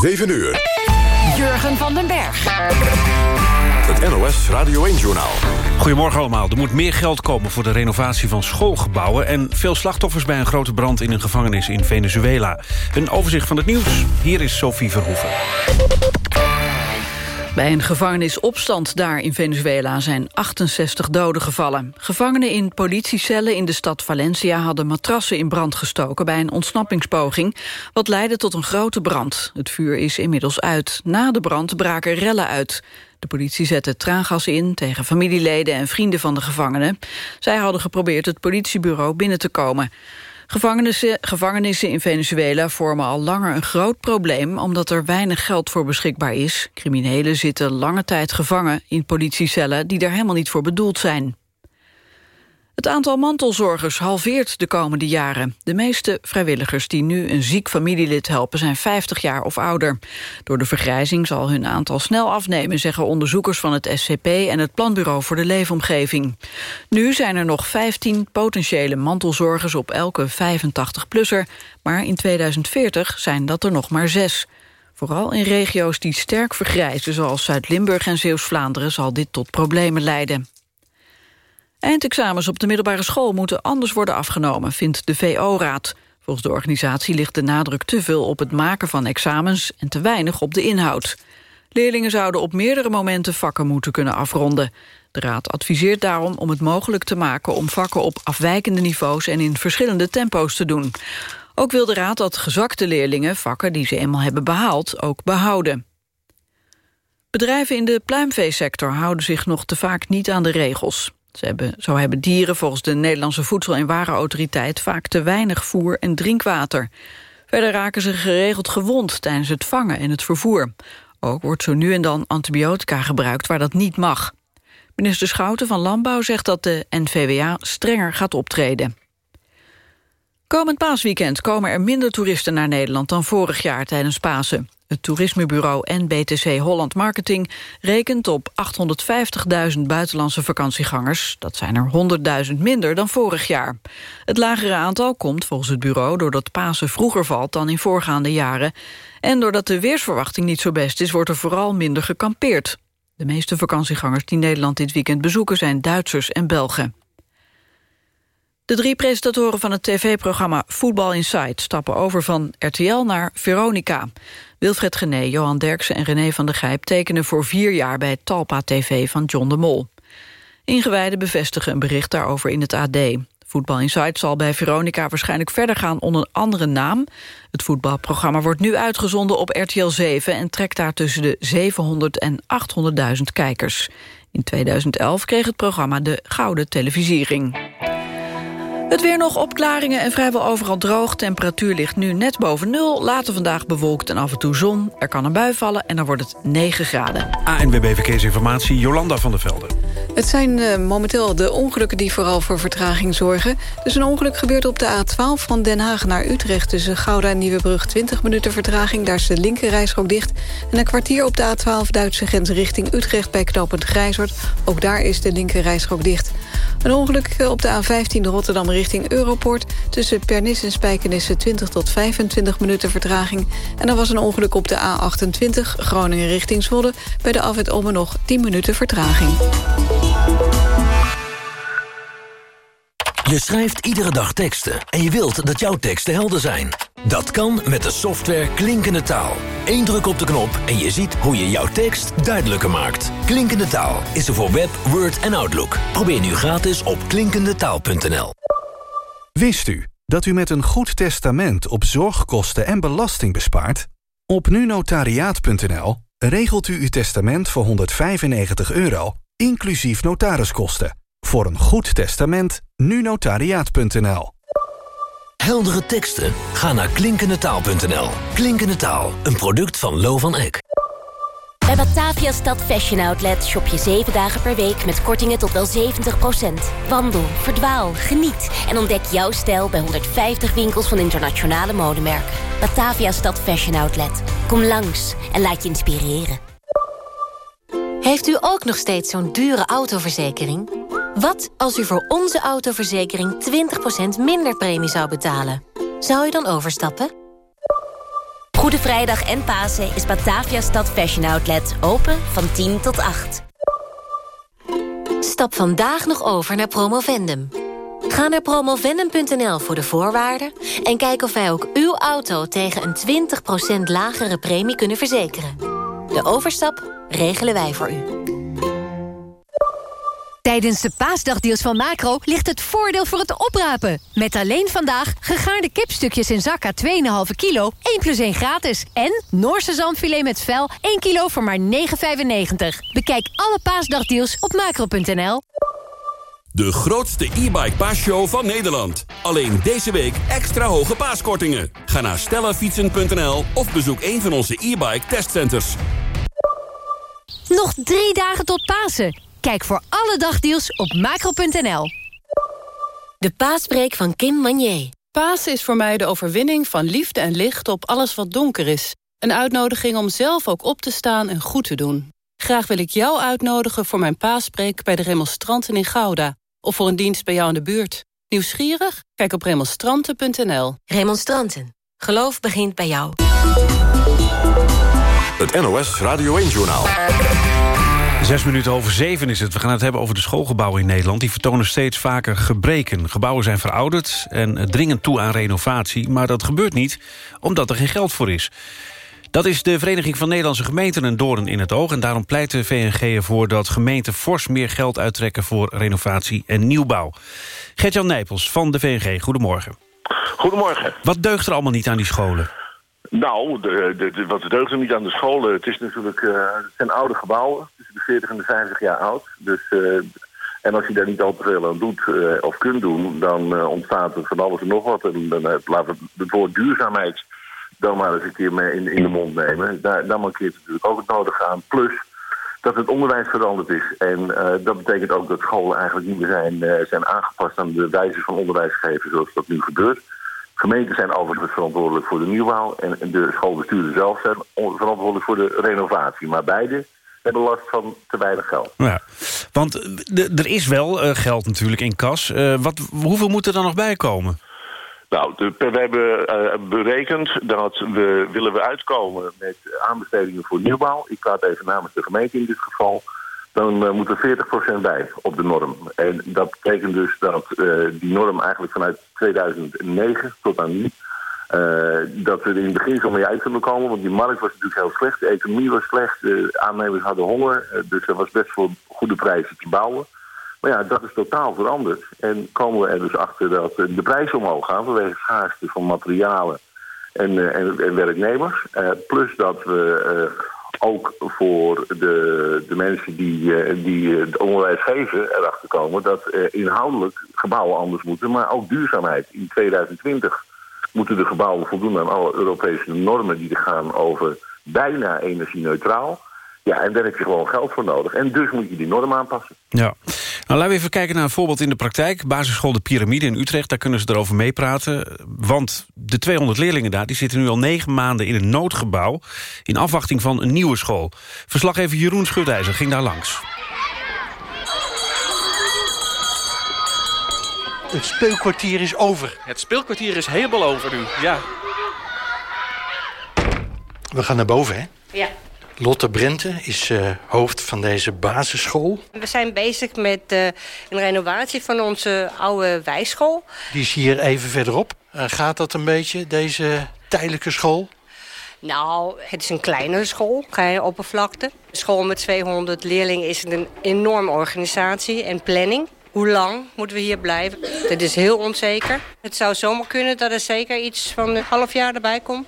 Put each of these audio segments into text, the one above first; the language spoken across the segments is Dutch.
7 uur. Jurgen van den Berg. Het NOS Radio 1-journaal. Goedemorgen allemaal. Er moet meer geld komen voor de renovatie van schoolgebouwen... en veel slachtoffers bij een grote brand in een gevangenis in Venezuela. Een overzicht van het nieuws. Hier is Sophie Verhoeven. Bij een gevangenisopstand daar in Venezuela zijn 68 doden gevallen. Gevangenen in politiecellen in de stad Valencia hadden matrassen in brand gestoken bij een ontsnappingspoging, wat leidde tot een grote brand. Het vuur is inmiddels uit. Na de brand braken rellen uit. De politie zette traangas in tegen familieleden en vrienden van de gevangenen. Zij hadden geprobeerd het politiebureau binnen te komen. Gevangenissen, gevangenissen in Venezuela vormen al langer een groot probleem... omdat er weinig geld voor beschikbaar is. Criminelen zitten lange tijd gevangen in politiecellen... die daar helemaal niet voor bedoeld zijn. Het aantal mantelzorgers halveert de komende jaren. De meeste vrijwilligers die nu een ziek familielid helpen... zijn 50 jaar of ouder. Door de vergrijzing zal hun aantal snel afnemen... zeggen onderzoekers van het SCP en het Planbureau voor de Leefomgeving. Nu zijn er nog 15 potentiële mantelzorgers op elke 85-plusser... maar in 2040 zijn dat er nog maar zes. Vooral in regio's die sterk vergrijzen... zoals Zuid-Limburg en Zeeuws-Vlaanderen zal dit tot problemen leiden. Eindexamens op de middelbare school moeten anders worden afgenomen, vindt de VO-raad. Volgens de organisatie ligt de nadruk te veel op het maken van examens en te weinig op de inhoud. Leerlingen zouden op meerdere momenten vakken moeten kunnen afronden. De raad adviseert daarom om het mogelijk te maken om vakken op afwijkende niveaus en in verschillende tempo's te doen. Ook wil de raad dat gezakte leerlingen vakken die ze eenmaal hebben behaald ook behouden. Bedrijven in de pluimveesector houden zich nog te vaak niet aan de regels. Ze hebben, zo hebben dieren volgens de Nederlandse Voedsel- en Warenautoriteit... vaak te weinig voer en drinkwater. Verder raken ze geregeld gewond tijdens het vangen en het vervoer. Ook wordt zo nu en dan antibiotica gebruikt waar dat niet mag. Minister Schouten van Landbouw zegt dat de NVWA strenger gaat optreden. Komend paasweekend komen er minder toeristen naar Nederland dan vorig jaar tijdens Pasen. Het toerismebureau NBTC Holland Marketing rekent op 850.000 buitenlandse vakantiegangers. Dat zijn er 100.000 minder dan vorig jaar. Het lagere aantal komt volgens het bureau doordat Pasen vroeger valt dan in voorgaande jaren. En doordat de weersverwachting niet zo best is, wordt er vooral minder gekampeerd. De meeste vakantiegangers die Nederland dit weekend bezoeken zijn Duitsers en Belgen. De drie presentatoren van het tv-programma Voetbal Insight... stappen over van RTL naar Veronica. Wilfred Gené, Johan Derksen en René van der Gijp... tekenen voor vier jaar bij Talpa TV van John de Mol. Ingewijden bevestigen een bericht daarover in het AD. Voetbal Insight zal bij Veronica waarschijnlijk verder gaan onder een andere naam. Het voetbalprogramma wordt nu uitgezonden op RTL 7... en trekt daar tussen de 700 en 800.000 kijkers. In 2011 kreeg het programma de Gouden Televisiering. Het weer nog opklaringen en vrijwel overal droog. Temperatuur ligt nu net boven nul. Later vandaag bewolkt en af en toe zon. Er kan een bui vallen en dan wordt het 9 graden. ANWB Verkeersinformatie, Jolanda van der Velde. Het zijn uh, momenteel de ongelukken die vooral voor vertraging zorgen. Dus een ongeluk gebeurt op de A12 van Den Haag naar Utrecht... tussen Gouda en Nieuwebrug 20 minuten vertraging. Daar is de linkerrijstrook dicht. En een kwartier op de A12 Duitse grens richting Utrecht... bij knooppunt Grijshoort. Ook daar is de linkerrijstrook dicht. Een ongeluk op de A15 Rotterdam richting Europort. Tussen Pernis en Spijkenisse 20 tot 25 minuten vertraging. En er was een ongeluk op de A28 Groningen richting Zwolle. Bij de afwit om nog 10 minuten vertraging. Je schrijft iedere dag teksten en je wilt dat jouw teksten helder zijn. Dat kan met de software Klinkende Taal. Eén druk op de knop en je ziet hoe je jouw tekst duidelijker maakt. Klinkende Taal is er voor Web, Word en Outlook. Probeer nu gratis op klinkendetaal.nl. Wist u dat u met een goed testament op zorgkosten en belasting bespaart? Op nunotariaat.nl regelt u uw testament voor 195 euro, inclusief notariskosten. Voor een goed testament, nunotariaat.nl. Heldere teksten? Ga naar klinkendetaal.nl. Klinkende Taal, een product van Lo van Eck. Bij Batavia Stad Fashion Outlet shop je 7 dagen per week met kortingen tot wel 70%. Wandel, verdwaal, geniet en ontdek jouw stijl bij 150 winkels van internationale modemerken. Batavia Stad Fashion Outlet. Kom langs en laat je inspireren. Heeft u ook nog steeds zo'n dure autoverzekering? Wat als u voor onze autoverzekering 20% minder premie zou betalen? Zou u dan overstappen? Goede Vrijdag en Pasen is Batavia Stad Fashion Outlet open van 10 tot 8. Stap vandaag nog over naar Promovendum. Ga naar promovendum.nl voor de voorwaarden... en kijk of wij ook uw auto tegen een 20% lagere premie kunnen verzekeren. De overstap regelen wij voor u. Tijdens de paasdagdeals van Macro ligt het voordeel voor het oprapen. Met alleen vandaag gegaarde kipstukjes in zakka 2,5 kilo, 1 plus 1 gratis. En Noorse zandfilet met vel, 1 kilo voor maar 9,95. Bekijk alle paasdagdeals op macro.nl. De grootste e-bike paasshow van Nederland. Alleen deze week extra hoge paaskortingen. Ga naar stellenfietsen.nl of bezoek een van onze e-bike testcenters. Nog drie dagen tot Pasen. Kijk voor alle dagdeals op macro.nl. De paasbreek van Kim Manier. Pasen is voor mij de overwinning van liefde en licht op alles wat donker is. Een uitnodiging om zelf ook op te staan en goed te doen. Graag wil ik jou uitnodigen voor mijn paaspreek bij de remonstranten in Gouda. Of voor een dienst bij jou in de buurt. Nieuwsgierig? Kijk op remonstranten.nl. Remonstranten. Geloof begint bij jou. Het NOS Radio 1-journaal. Zes minuten over zeven is het. We gaan het hebben over de schoolgebouwen in Nederland. Die vertonen steeds vaker gebreken. Gebouwen zijn verouderd en dringen toe aan renovatie. Maar dat gebeurt niet, omdat er geen geld voor is. Dat is de Vereniging van Nederlandse Gemeenten een doorn in het oog... en daarom pleit de VNG ervoor dat gemeenten fors meer geld uittrekken... voor renovatie en nieuwbouw. Gert-Jan Nijpels van de VNG, goedemorgen. Goedemorgen. Wat deugt er allemaal niet aan die scholen? Nou, de, de, wat deugt er niet aan de scholen? Het, is natuurlijk, uh, het zijn oude gebouwen, tussen de 40 en de 50 jaar oud. Dus, uh, en als je daar niet al te veel aan doet of kunt doen... dan ontstaat er van alles en nog wat. En dan laten we het woord duurzaamheid dan maar eens een keer mee in, in de mond nemen. Daar, daar mankeert natuurlijk ook het nodige aan. Plus dat het onderwijs veranderd is. En dat betekent ook dat scholen eigenlijk niet meer zijn, zijn aangepast aan de wijze van onderwijs geven zoals dat nu gebeurt. Gemeenten zijn overigens verantwoordelijk voor de nieuwbouw en de schoolbestuurders zelf zijn verantwoordelijk voor de renovatie. Maar beide hebben last van te weinig geld. Ja, want er is wel uh, geld natuurlijk in kas. wat, hoeveel moet er dan nog bij komen? Nou, de, we hebben uh, berekend dat we willen we uitkomen met aanbestedingen voor nieuwbouw. Ik praat even namens de gemeente in dit geval. Dan uh, moet er 40% bij op de norm. En dat betekent dus dat uh, die norm eigenlijk vanuit 2009 tot aan nu... dat we er in het begin zo mee uit kunnen komen. Want die markt was natuurlijk heel slecht. De economie was slecht. De aannemers hadden honger. dus er was best voor goede prijzen te bouwen. Maar ja, dat is totaal veranderd. En komen we er dus achter dat de prijzen omhoog gaan... vanwege schaarste van materialen en, en, en, werknemers. Plus dat we ook voor de, de mensen die, die het onderwijs geven erachter komen... dat inhoudelijk gebouwen anders moeten, maar ook duurzaamheid. In 2020 moeten de gebouwen voldoen aan alle Europese normen... die er gaan over bijna energie-neutraal... Ja, en daar heb je gewoon geld voor nodig. En dus moet je die norm aanpassen. Ja. Nou, laten we even kijken naar een voorbeeld in de praktijk. Basisschool De Pyramide in Utrecht, daar kunnen ze erover meepraten. Want de 200 leerlingen daar die zitten nu al negen maanden in een noodgebouw... in afwachting van een nieuwe school. Verslaggever Jeroen Schutijzer ging daar langs. Het speelkwartier is over. Het speelkwartier is helemaal over nu, ja. We gaan naar boven, hè? Ja. Lotte Brente is uh, hoofd van deze basisschool. We zijn bezig met uh, een renovatie van onze oude wijschool. Die is hier even verderop. Uh, gaat dat een beetje, deze tijdelijke school? Nou, het is een kleine school, kleine oppervlakte. Een school met 200 leerlingen is een enorme organisatie en planning. Hoe lang moeten we hier blijven? Dat is heel onzeker. Het zou zomaar kunnen dat er zeker iets van een half jaar erbij komt.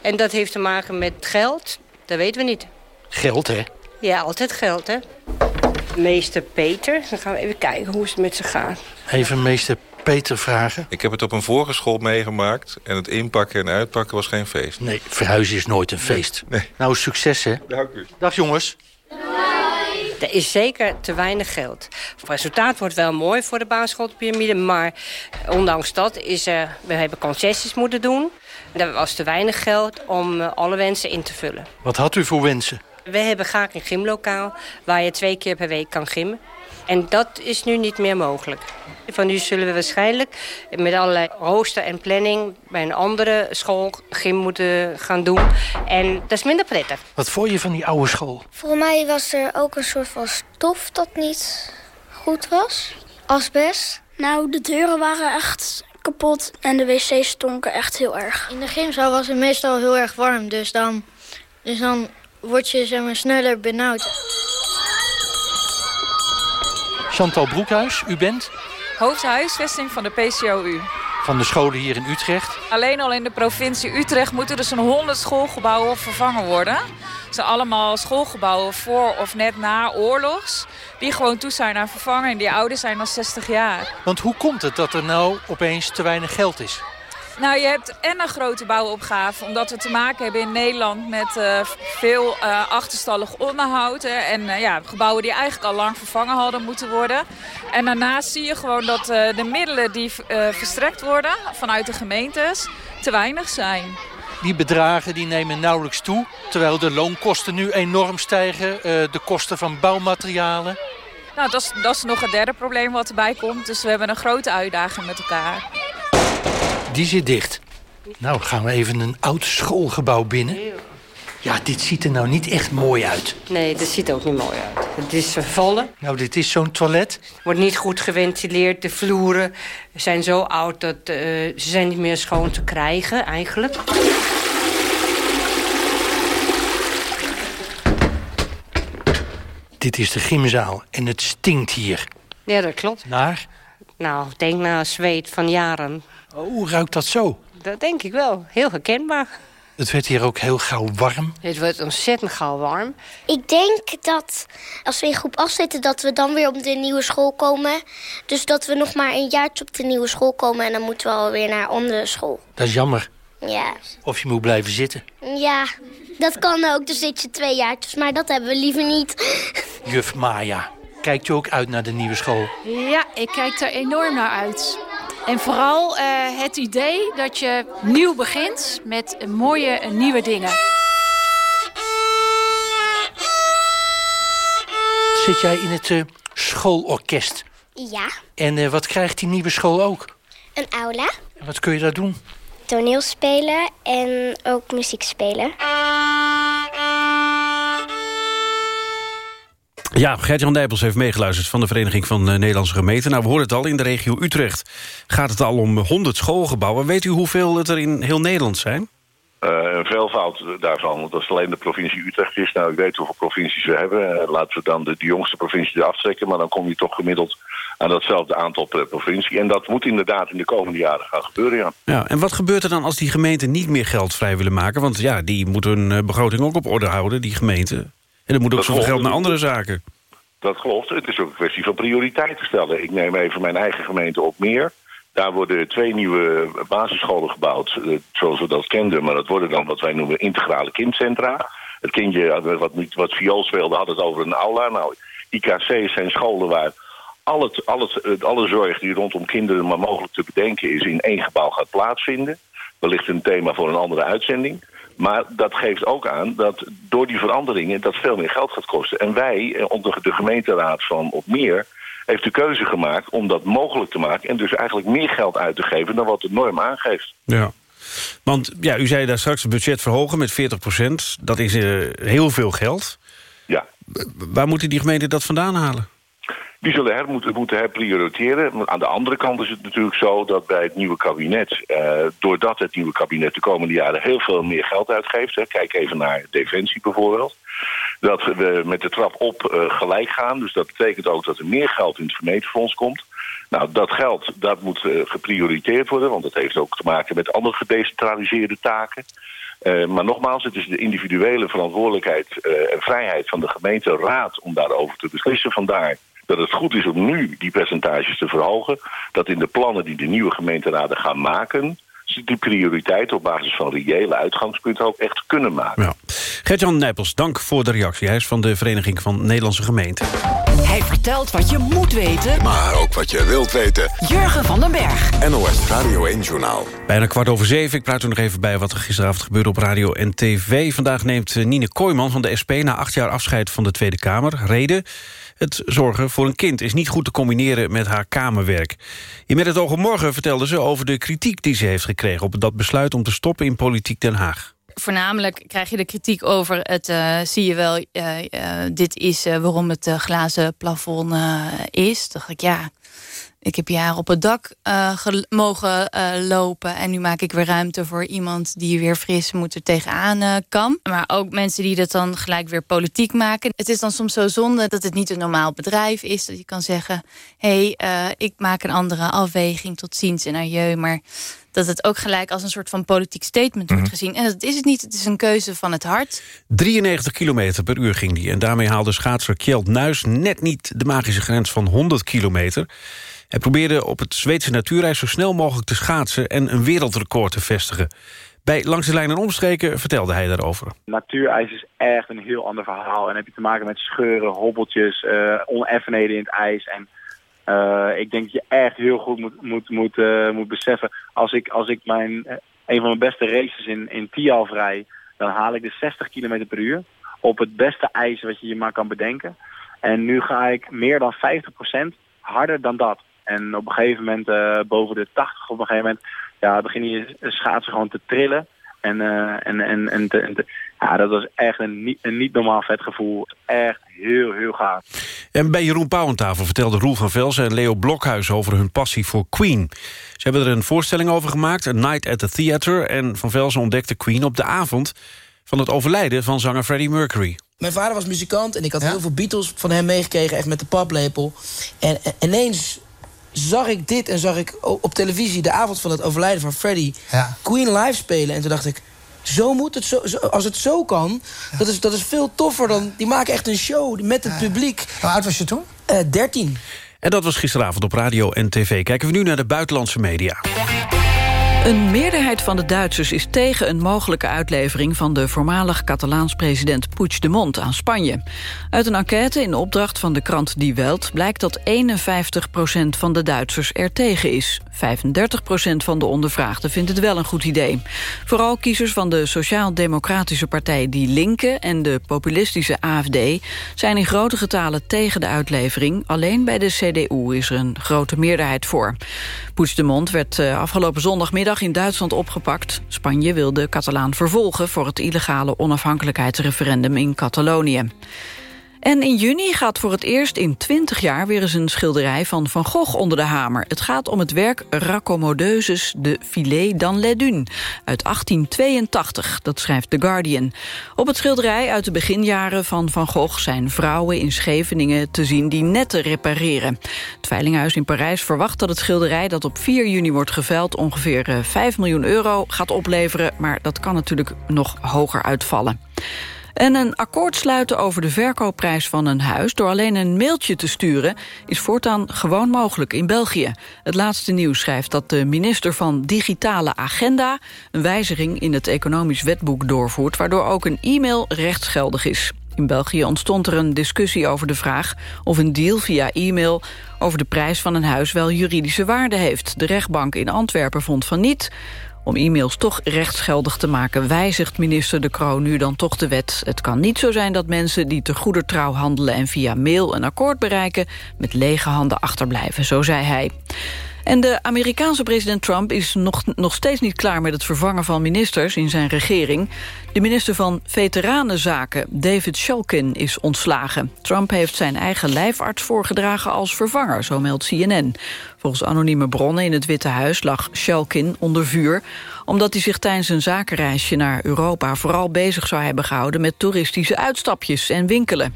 En dat heeft te maken met geld. Dat weten we niet. Geld, hè? Ja, altijd geld, hè? Meester Peter. Dan gaan we even kijken hoe het met ze gaat. Even meester Peter vragen. Ik heb het op een vorige school meegemaakt. En het inpakken en uitpakken was geen feest. Nee, verhuizen is nooit een feest. Nee. nee. Nou, succes, hè? Dank u. Dag, jongens. Er is zeker te weinig geld. Het resultaat wordt wel mooi voor de basisschoolpyramide... maar ondanks dat is er, we hebben concessies moeten doen. Er was te weinig geld om alle wensen in te vullen. Wat had u voor wensen? We hebben graag een gymlokaal waar je twee keer per week kan gymmen. En dat is nu niet meer mogelijk. Van nu zullen we waarschijnlijk met allerlei rooster en planning... bij een andere school gym moeten gaan doen. En dat is minder prettig. Wat vond je van die oude school? Volgens mij was er ook een soort van stof dat niet goed was. Asbest. Nou, de deuren waren echt kapot en de wc's stonken echt heel erg. In de gymzaal was het meestal heel erg warm, dus dan, dus dan word je zeg maar, sneller benauwd. Chantal Broekhuis, u bent? Hoofdhuisvesting van de PCOU. Van de scholen hier in Utrecht. Alleen al in de provincie Utrecht moeten er zo'n 100 schoolgebouwen vervangen worden. Het zijn allemaal schoolgebouwen voor of net na oorlogs. Die gewoon toe zijn aan vervangen en die ouder zijn dan 60 jaar. Want hoe komt het dat er nou opeens te weinig geld is? Nou, je hebt en een grote bouwopgave, omdat we te maken hebben in Nederland met uh, veel uh, achterstallig onderhoud. Hè, en uh, ja, gebouwen die eigenlijk al lang vervangen hadden moeten worden. En daarnaast zie je gewoon dat de middelen die verstrekt worden vanuit de gemeentes te weinig zijn. Die bedragen die nemen nauwelijks toe, terwijl de loonkosten nu enorm stijgen. de kosten van bouwmaterialen. Nou, dat is, dat is nog het derde probleem wat erbij komt. Dus we hebben een grote uitdaging met elkaar. Die zit dicht. Nou, gaan we even een oud schoolgebouw binnen. Ja, dit ziet er nou niet echt mooi uit. Nee, dit ziet ook niet mooi uit. Het is vervallen. Nou, dit is zo'n toilet. Wordt niet goed geventileerd. De vloeren zijn zo oud dat uh, ze zijn niet meer schoon te krijgen, eigenlijk. Dit is de gymzaal en het stinkt hier. Ja, dat klopt. Naar? Nou, denk naar zweet van jaren. Oh, hoe ruikt dat zo? Dat denk ik wel. Heel herkenbaar. Het werd hier ook heel gauw warm. Het wordt ontzettend gauw warm. Ik denk dat als we in groep 8 zitten... dat we dan weer op de nieuwe school komen. Dus dat we nog maar een jaartje op de nieuwe school komen... en dan moeten we alweer naar andere school. Dat is jammer. Ja. Of je moet blijven zitten. Ja, dat kan ook. Dus zit je twee jaartjes. Maar dat hebben we liever niet. Juf Maya, kijkt u ook uit naar de nieuwe school? Ja, ik kijk er enorm naar uit. En vooral uh, het idee dat je nieuw begint met mooie nieuwe dingen. Zit jij in het uh, schoolorkest? Ja. En uh, wat krijgt die nieuwe school ook? Een aula. En wat kun je daar doen? Toneel spelen en ook muziek spelen. Ja, Gert-Jan Dijpels heeft meegeluisterd van de Vereniging van Nederlandse Gemeenten. Nou, we horen het al, in de regio Utrecht gaat het al om 100 schoolgebouwen. Weet u hoeveel het er in heel Nederland zijn? Uh, een veelvoud daarvan, want als het alleen de provincie Utrecht is... nou, ik weet hoeveel provincies we hebben. Uh, laten we dan de, de jongste provincie eraf trekken... maar dan kom je toch gemiddeld aan datzelfde aantal per provincie. En dat moet inderdaad in de komende jaren gaan gebeuren, ja. ja en wat gebeurt er dan als die gemeenten niet meer geld vrij willen maken? Want ja, die moeten hun begroting ook op orde houden, die gemeenten. En er moet ook zoveel geld naar andere zaken. Dat klopt. Het is ook een kwestie van prioriteiten stellen. Ik neem even mijn eigen gemeente op meer. Daar worden twee nieuwe basisscholen gebouwd, zoals we dat kenden. Maar dat worden dan wat wij noemen integrale kindcentra. Het kindje wat, wat viool speelde had het over een aula. Nou, IKC's zijn scholen waar al het, al het, alle zorg die rondom kinderen maar mogelijk te bedenken is... in één gebouw gaat plaatsvinden. Wellicht een thema voor een andere uitzending. Maar dat geeft ook aan dat door die veranderingen dat veel meer geld gaat kosten. En wij, onder de gemeenteraad van Op Meer, heeft de keuze gemaakt om dat mogelijk te maken... en dus eigenlijk meer geld uit te geven dan wat de norm aangeeft. Ja. Want ja, u zei daar straks het budget verhogen met 40 procent. Dat is uh, heel veel geld. Ja. Waar moeten die gemeenten dat vandaan halen? Die zullen her moeten, moeten herprioriteren. Aan de andere kant is het natuurlijk zo dat bij het nieuwe kabinet... Eh, doordat het nieuwe kabinet de komende jaren heel veel meer geld uitgeeft... Hè, kijk even naar Defensie bijvoorbeeld... dat we met de trap op uh, gelijk gaan. Dus dat betekent ook dat er meer geld in het gemeentefonds komt. Nou, dat geld dat moet uh, geprioriteerd worden... want dat heeft ook te maken met andere gedecentraliseerde taken... Uh, maar nogmaals, het is de individuele verantwoordelijkheid en vrijheid van de gemeenteraad om daarover te beslissen. Vandaar dat het goed is om nu die percentages te verhogen. Dat in de plannen die de nieuwe gemeenteraden gaan maken... ze die prioriteit op basis van reële uitgangspunten ook echt kunnen maken. Ja. Gert-Jan Nijpels, dank voor de reactie. Hij is van de Vereniging van Nederlandse Gemeenten. Hij vertelt wat je moet weten. Maar ook wat je wilt weten. Jurgen van den Berg. NOS Radio 1 Journaal. Bijna kwart over zeven. Ik praat u nog even bij wat er gisteravond gebeurde op radio en tv. Vandaag neemt eh, Nine Kooijman van de SP na acht jaar afscheid van de Tweede Kamer. Reden? Het zorgen voor een kind is niet goed te combineren met haar kamerwerk. In Met het oog op morgen vertelde ze over de kritiek die ze heeft gekregen... op dat besluit om te stoppen in Politiek Den Haag voornamelijk krijg je de kritiek over het, uh, zie je wel, uh, uh, dit is waarom het glazen plafond is. dacht ik, ja, ik heb jaren op het dak mogen lopen en nu maak ik weer ruimte voor iemand die weer fris moet er tegenaan kan. Maar ook mensen die dat dan gelijk weer politiek maken. Het is dan soms zo zonde dat het niet een normaal bedrijf is. Dat je kan zeggen, hé, hey, ik maak een andere afweging tot ziens en adieu. Maar dat het ook gelijk als een soort van politiek statement wordt mhm. gezien. En dat is het niet, het is een keuze van het hart. 93 kilometer per uur ging die. En daarmee haalde schaatser Kjeld Nuis net niet de magische grens van 100 kilometer. Hij probeerde op het Zweedse natuurreis zo snel mogelijk te schaatsen... en een wereldrecord te vestigen. Bij Langs de Lijn en Omstreken vertelde hij daarover. Natuurijs is echt een heel ander verhaal. En heb je te maken met scheuren, hobbeltjes, uh, oneffenheden in het ijs... En uh, ik denk dat je echt heel goed moet, moet, moet, uh, moet beseffen. Als ik, als ik mijn, eh, een van mijn beste races in, in Tialf dan haal ik de 60 km per uur. Op het beste ijs wat je je maar kan bedenken. En nu ga ik meer dan 50% harder dan dat. En op een gegeven moment, uh, boven de 80 op een gegeven moment, ja, beginnen je schaatsen gewoon te trillen. En, uh, en, en, en, te, en te, ja, dat was echt een niet, een niet normaal vet gevoel. Echt heel, heel gaaf. En bij Jeroen Pauw aan tafel vertelden Roel van Velsen en Leo Blokhuis... over hun passie voor Queen. Ze hebben er een voorstelling over gemaakt, A Night at the Theatre... en Van Velsen ontdekte Queen op de avond van het overlijden van zanger Freddie Mercury. Mijn vader was muzikant en ik had heel veel Beatles van hem meegekregen... echt met de paplepel. En, en ineens zag ik dit en zag ik op televisie... de avond van het overlijden van Freddie... Queen live spelen. En toen dacht ik, zo moet het, zo, als het zo kan, dat, is, dat is veel toffer dan... Die maken echt een show met het publiek. Hoe oud was je toen? Uh, 13. En dat was gisteravond op radio en tv. Kijken we nu naar de buitenlandse media. Een meerderheid van de Duitsers is tegen een mogelijke uitlevering... van de voormalig Catalaans president Puigdemont aan Spanje. Uit een enquête in opdracht van de krant Die Welt... blijkt dat 51% van de Duitsers er tegen is. 35% van de ondervraagden vindt het wel een goed idee. Vooral kiezers van de Sociaal-Democratische Partij Die Linke... en de populistische AFD zijn in grote getalen tegen de uitlevering. Alleen bij de CDU is er een grote meerderheid voor. Puigdemont werd eh, afgelopen zondagmiddag in Duitsland opgepakt. Spanje wil de Catalaan vervolgen voor het illegale onafhankelijkheidsreferendum in Catalonië. En in juni gaat voor het eerst in 20 jaar weer eens een schilderij van Van Gogh onder de hamer. Het gaat om het werk Raccommodeuses de Filet dans les Dunes uit 1882, dat schrijft The Guardian. Op het schilderij uit de beginjaren van Van Gogh zijn vrouwen in Scheveningen te zien die netten repareren. Het Veilinghuis in Parijs verwacht dat het schilderij dat op 4 juni wordt geveild ongeveer 5 eh, miljoen euro gaat opleveren, maar dat kan natuurlijk nog hoger uitvallen. En een akkoord sluiten over de verkoopprijs van een huis... door alleen een mailtje te sturen, is voortaan gewoon mogelijk in België. Het laatste nieuws schrijft dat de minister van Digitale Agenda... een wijziging in het economisch wetboek doorvoert... waardoor ook een e-mail rechtsgeldig is. In België ontstond er een discussie over de vraag of een deal via e-mail over de prijs van een huis wel juridische waarde heeft. De rechtbank in Antwerpen vond van niet. Om e-mails toch rechtsgeldig te maken... wijzigt minister De Croo nu dan toch de wet. Het kan niet zo zijn dat mensen die te goeder trouw handelen... en via mail een akkoord bereiken... met lege handen achterblijven, zo zei hij. En de Amerikaanse president Trump is nog, nog steeds niet klaar... met het vervangen van ministers in zijn regering. De minister van Veteranenzaken, David Shulkin, is ontslagen. Trump heeft zijn eigen lijfarts voorgedragen als vervanger, zo meldt CNN. Volgens anonieme bronnen in het Witte Huis lag Shulkin onder vuur... omdat hij zich tijdens een zakenreisje naar Europa... vooral bezig zou hebben gehouden met toeristische uitstapjes en winkelen.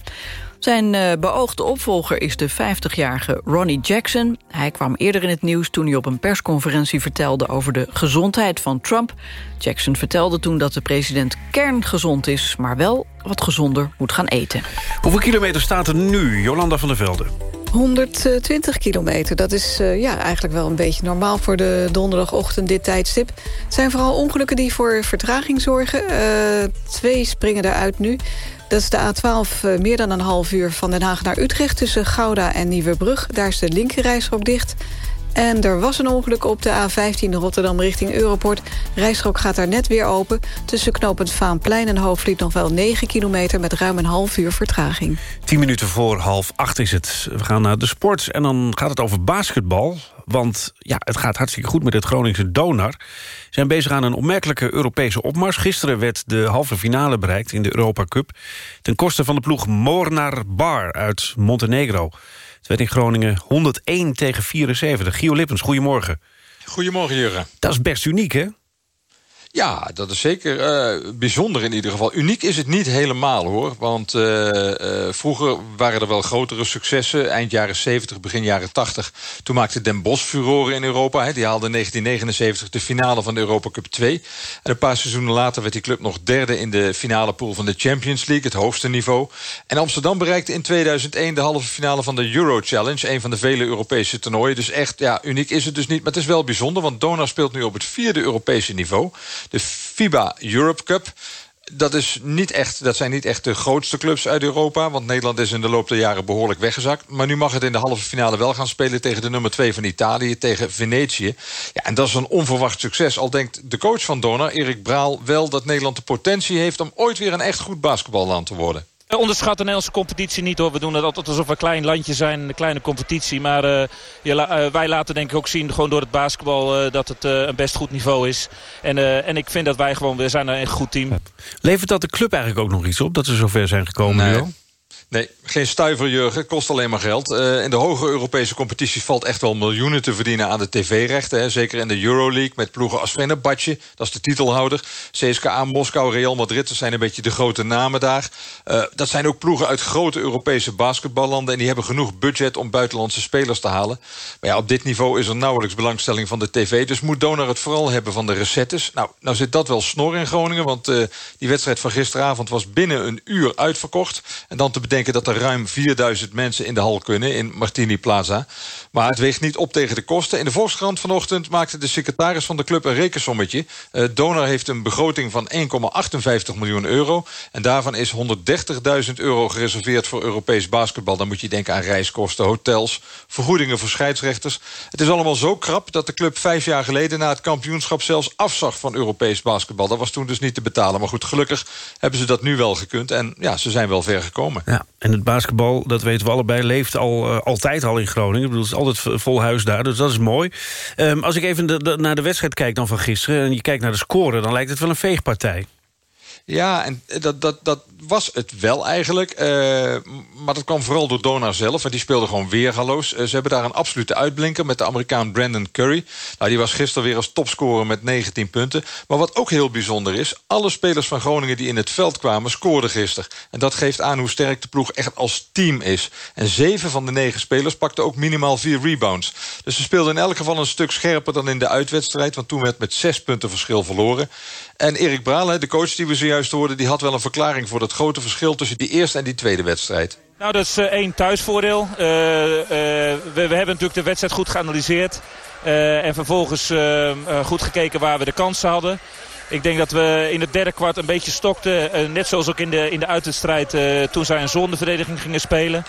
Zijn uh, beoogde opvolger is de 50-jarige Ronnie Jackson. Hij kwam eerder in het nieuws toen hij op een persconferentie vertelde... over de gezondheid van Trump. Jackson vertelde toen dat de president kerngezond is... maar wel wat gezonder moet gaan eten. Hoeveel kilometer staat er nu, Jolanda van der Velde? 120 kilometer. Dat is uh, ja, eigenlijk wel een beetje normaal voor de donderdagochtend dit tijdstip. Het zijn vooral ongelukken die voor vertraging zorgen. Uh, twee springen eruit nu. Dat is de A12 uh, meer dan een half uur van Den Haag naar Utrecht... tussen Gouda en Nieuwebrug. Daar is de linkerrijstrook dicht. En er was een ongeluk op de A15 Rotterdam richting Europort. Rijstrook gaat daar net weer open. Tussen knooppunt Vaanplein en Hoofdvliet nog wel 9 kilometer... met ruim een half uur vertraging. 10 minuten voor half acht is het. We gaan naar de sport en dan gaat het over basketbal. Want ja, het gaat hartstikke goed met het Groningse Donar. Ze zijn bezig aan een opmerkelijke Europese opmars. Gisteren werd de halve finale bereikt in de Europa Cup... ten koste van de ploeg Mornar Bar uit Montenegro. Het werd in Groningen 101 tegen 74. Gio Lippens, goedemorgen. Goedemorgen, Jurgen. Dat is best uniek, hè? Ja, dat is zeker uh, bijzonder in ieder geval. Uniek is het niet helemaal hoor. Want uh, uh, vroeger waren er wel grotere successen. Eind jaren 70, begin jaren 80. Toen maakte Den Bosch furoren in Europa. Hè. Die haalde in 1979 de finale van de Europa Cup 2. En een paar seizoenen later werd die club nog derde... in de finale pool van de Champions League, het hoogste niveau. En Amsterdam bereikte in 2001 de halve finale van de Euro Challenge. Een van de vele Europese toernooien. Dus echt, ja, uniek is het dus niet. Maar het is wel bijzonder, want Donar speelt nu op het vierde Europese niveau de FIBA Europe Cup. Dat, is niet echt, dat zijn niet echt de grootste clubs uit Europa. Want Nederland is in de loop der jaren behoorlijk weggezakt. Maar nu mag het in de halve finale wel gaan spelen... tegen de nummer 2 van Italië, tegen Venetië. Ja, en dat is een onverwacht succes. Al denkt de coach van Donner, Erik Braal, wel dat Nederland de potentie heeft... om ooit weer een echt goed basketballand te worden. Onderschat de Nederlandse competitie niet hoor. We doen het altijd alsof we een klein landje zijn, een kleine competitie. Maar uh, uh, wij laten denk ik ook zien, gewoon door het basketbal, uh, dat het een best goed niveau is. En, en ik vind dat wij gewoon, we zijn een goed team. Levert dat de club eigenlijk ook nog iets op, dat ze zover zijn gekomen nee. nu Nee, geen stuiver, Jurgen. Kost alleen maar geld. Uh, in de hogere Europese competities valt echt wel miljoenen te verdienen aan de tv-rechten. Zeker in de Euroleague met ploegen als Fenerbahce. Dat is de titelhouder. CSKA, Moskou, Real Madrid. Dat zijn een beetje de grote namen daar. Uh, dat zijn ook ploegen uit grote Europese basketballanden. En die hebben genoeg budget om buitenlandse spelers te halen. Maar ja, op dit niveau is er nauwelijks belangstelling van de tv. Dus moet Donar het vooral hebben van de recettes. Nou, nou zit dat wel snor in Groningen. Want uh, die wedstrijd van gisteravond was binnen een uur uitverkocht. En dan te bedenken dat er ruim 4000 mensen in de hal kunnen in Martini Plaza. Maar het weegt niet op tegen de kosten. In de Volkskrant vanochtend maakte de secretaris van de club een rekensommetje. Uh, Donor heeft een begroting van 1,58 miljoen euro. En daarvan is 130.000 euro gereserveerd voor Europees basketbal. Dan moet je denken aan reiskosten, hotels, vergoedingen voor scheidsrechters. Het is allemaal zo krap dat de club vijf jaar geleden... na het kampioenschap zelfs afzag van Europees basketbal. Dat was toen dus niet te betalen. Maar goed, gelukkig hebben ze dat nu wel gekund. En ja, ze zijn wel ver gekomen. Ja, en het basketbal, dat weten we allebei, leeft al, uh, altijd al in Groningen. Ik bedoel, het is altijd vol huis daar, dus dat is mooi. Um, als ik even de, naar de wedstrijd kijk dan van gisteren... en je kijkt naar de score, dan lijkt het wel een veegpartij. Ja, en dat, dat, dat was het wel eigenlijk. Uh, maar dat kwam vooral door Donar zelf. Want die speelde gewoon weergaloos. Uh, ze hebben daar een absolute uitblinker met de Amerikaan Brandon Curry. Nou, die was gisteren weer als topscorer met 19 punten. Maar wat ook heel bijzonder is... alle spelers van Groningen die in het veld kwamen scoorden gisteren. En dat geeft aan hoe sterk de ploeg echt als team is. En zeven van de negen spelers pakten ook minimaal vier rebounds. Dus ze speelden in elk geval een stuk scherper dan in de uitwedstrijd. Want toen werd met zes punten verschil verloren. En Erik Braal, de coach die we zojuist hoorden... die had wel een verklaring voor dat grote verschil... tussen die eerste en die tweede wedstrijd. Nou, dat is uh, één thuisvoordeel. Uh, uh, we, we, hebben natuurlijk de wedstrijd goed geanalyseerd. en vervolgens goed gekeken waar we de kansen hadden. Ik denk dat we in het derde kwart een beetje stokten. net zoals ook in de, in de uitwedstrijd toen zij een zondeverdediging gingen spelen.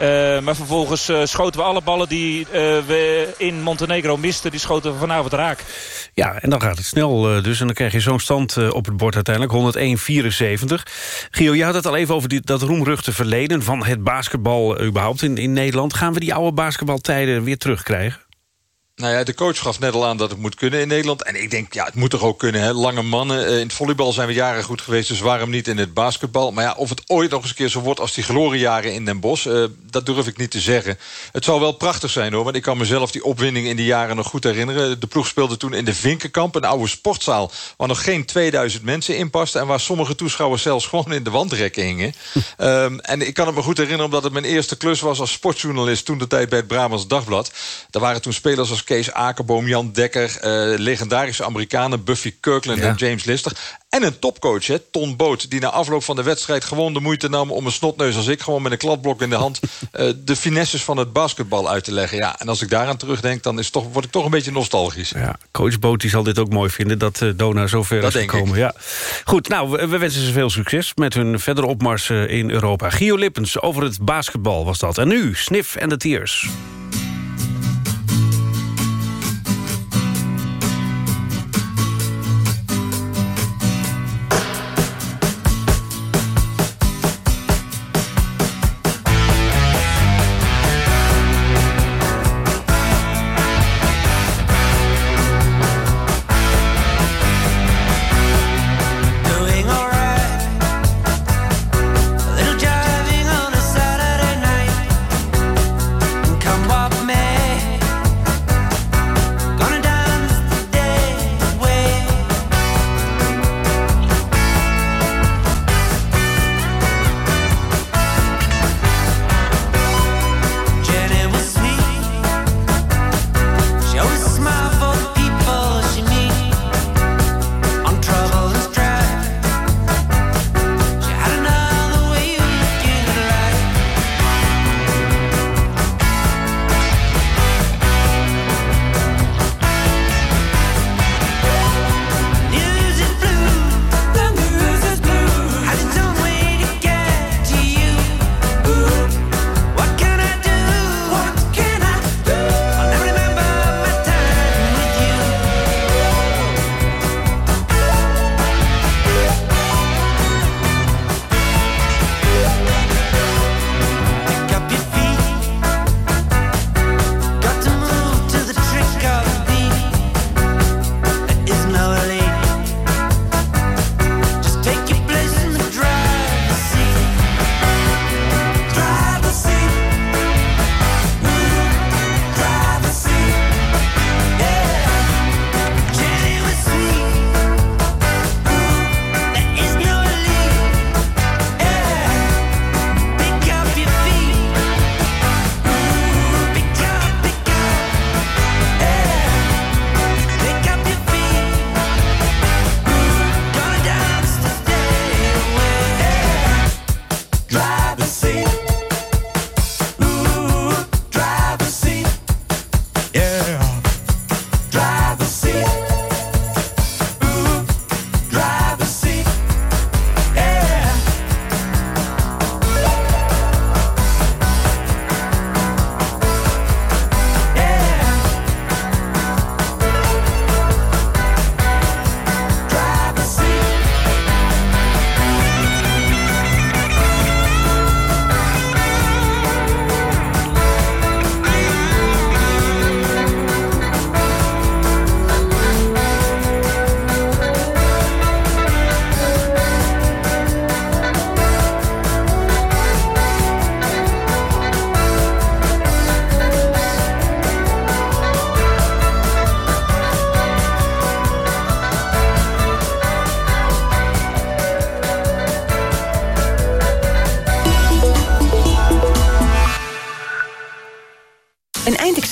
Uh, maar vervolgens schoten we alle ballen die we in Montenegro misten. Die schoten we vanavond raak. Ja, en dan gaat het snel dus. En dan krijg je zo'n stand op het bord uiteindelijk. 101-74. Gio, je had het al even over die, dat roemruchte verleden... van het basketbal überhaupt in, in Nederland. Gaan we die oude basketbaltijden weer terugkrijgen? Nou ja, de coach gaf net al aan dat het moet kunnen in Nederland. En ik denk, ja, het moet toch ook kunnen. Hè? Lange mannen. in het volleybal zijn we jaren goed geweest. Dus waarom niet in het basketbal? Maar ja, of het ooit nog eens een keer zo wordt als die gloriejaren in Den Bosch... Uh, dat durf ik niet te zeggen. Het zou wel prachtig zijn hoor. Want ik kan mezelf die opwinding in die jaren nog goed herinneren. De ploeg speelde toen in de Vinkenkamp. Een oude sportzaal waar nog geen 2000 mensen in pasten. En waar sommige toeschouwers zelfs gewoon in de wandrekken hingen. um, en ik kan het me goed herinneren omdat het mijn eerste klus was als sportjournalist. Toen de tijd bij het Brabants Dagblad. Daar waren toen spelers als Kees Akerboom, Jan Dekker... Uh, legendarische Amerikanen Buffy Kirkland ja. en James Lister. En een topcoach, hè, Ton Boot, die na afloop van de wedstrijd... gewoon de moeite nam om een snotneus als ik... gewoon met een kladblok in de hand... uh, de finesses van het basketbal uit te leggen. Ja, en als ik daaraan terugdenk, dan is toch, word ik toch een beetje nostalgisch. Ja, coach Boot die zal dit ook mooi vinden... dat uh, Dona zo ver dat is gekomen. Ja. Goed, nou, we, we, wensen ze veel succes... met hun verdere opmars in Europa. Gio Lippens over het basketbal was dat. En nu, Sniff en de Tears.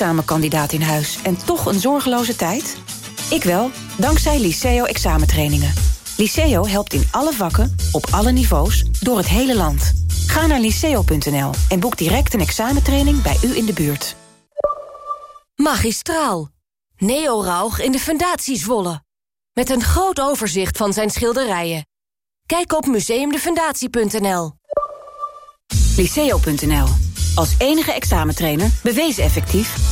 Examenkandidaat in huis en toch een zorgeloze tijd? Ik wel, dankzij Liceo examentrainingen. Liceo helpt in alle vakken, op alle niveaus, door het hele land. Ga naar liceo.nl en boek direct een examentraining bij u in de buurt. Magistraal. Neo Rauch in de Fundatie Zwolle. Met een groot overzicht van zijn schilderijen. Kijk op museumdefundatie.nl. Liceo.nl als enige examentrainer bewezen effectief.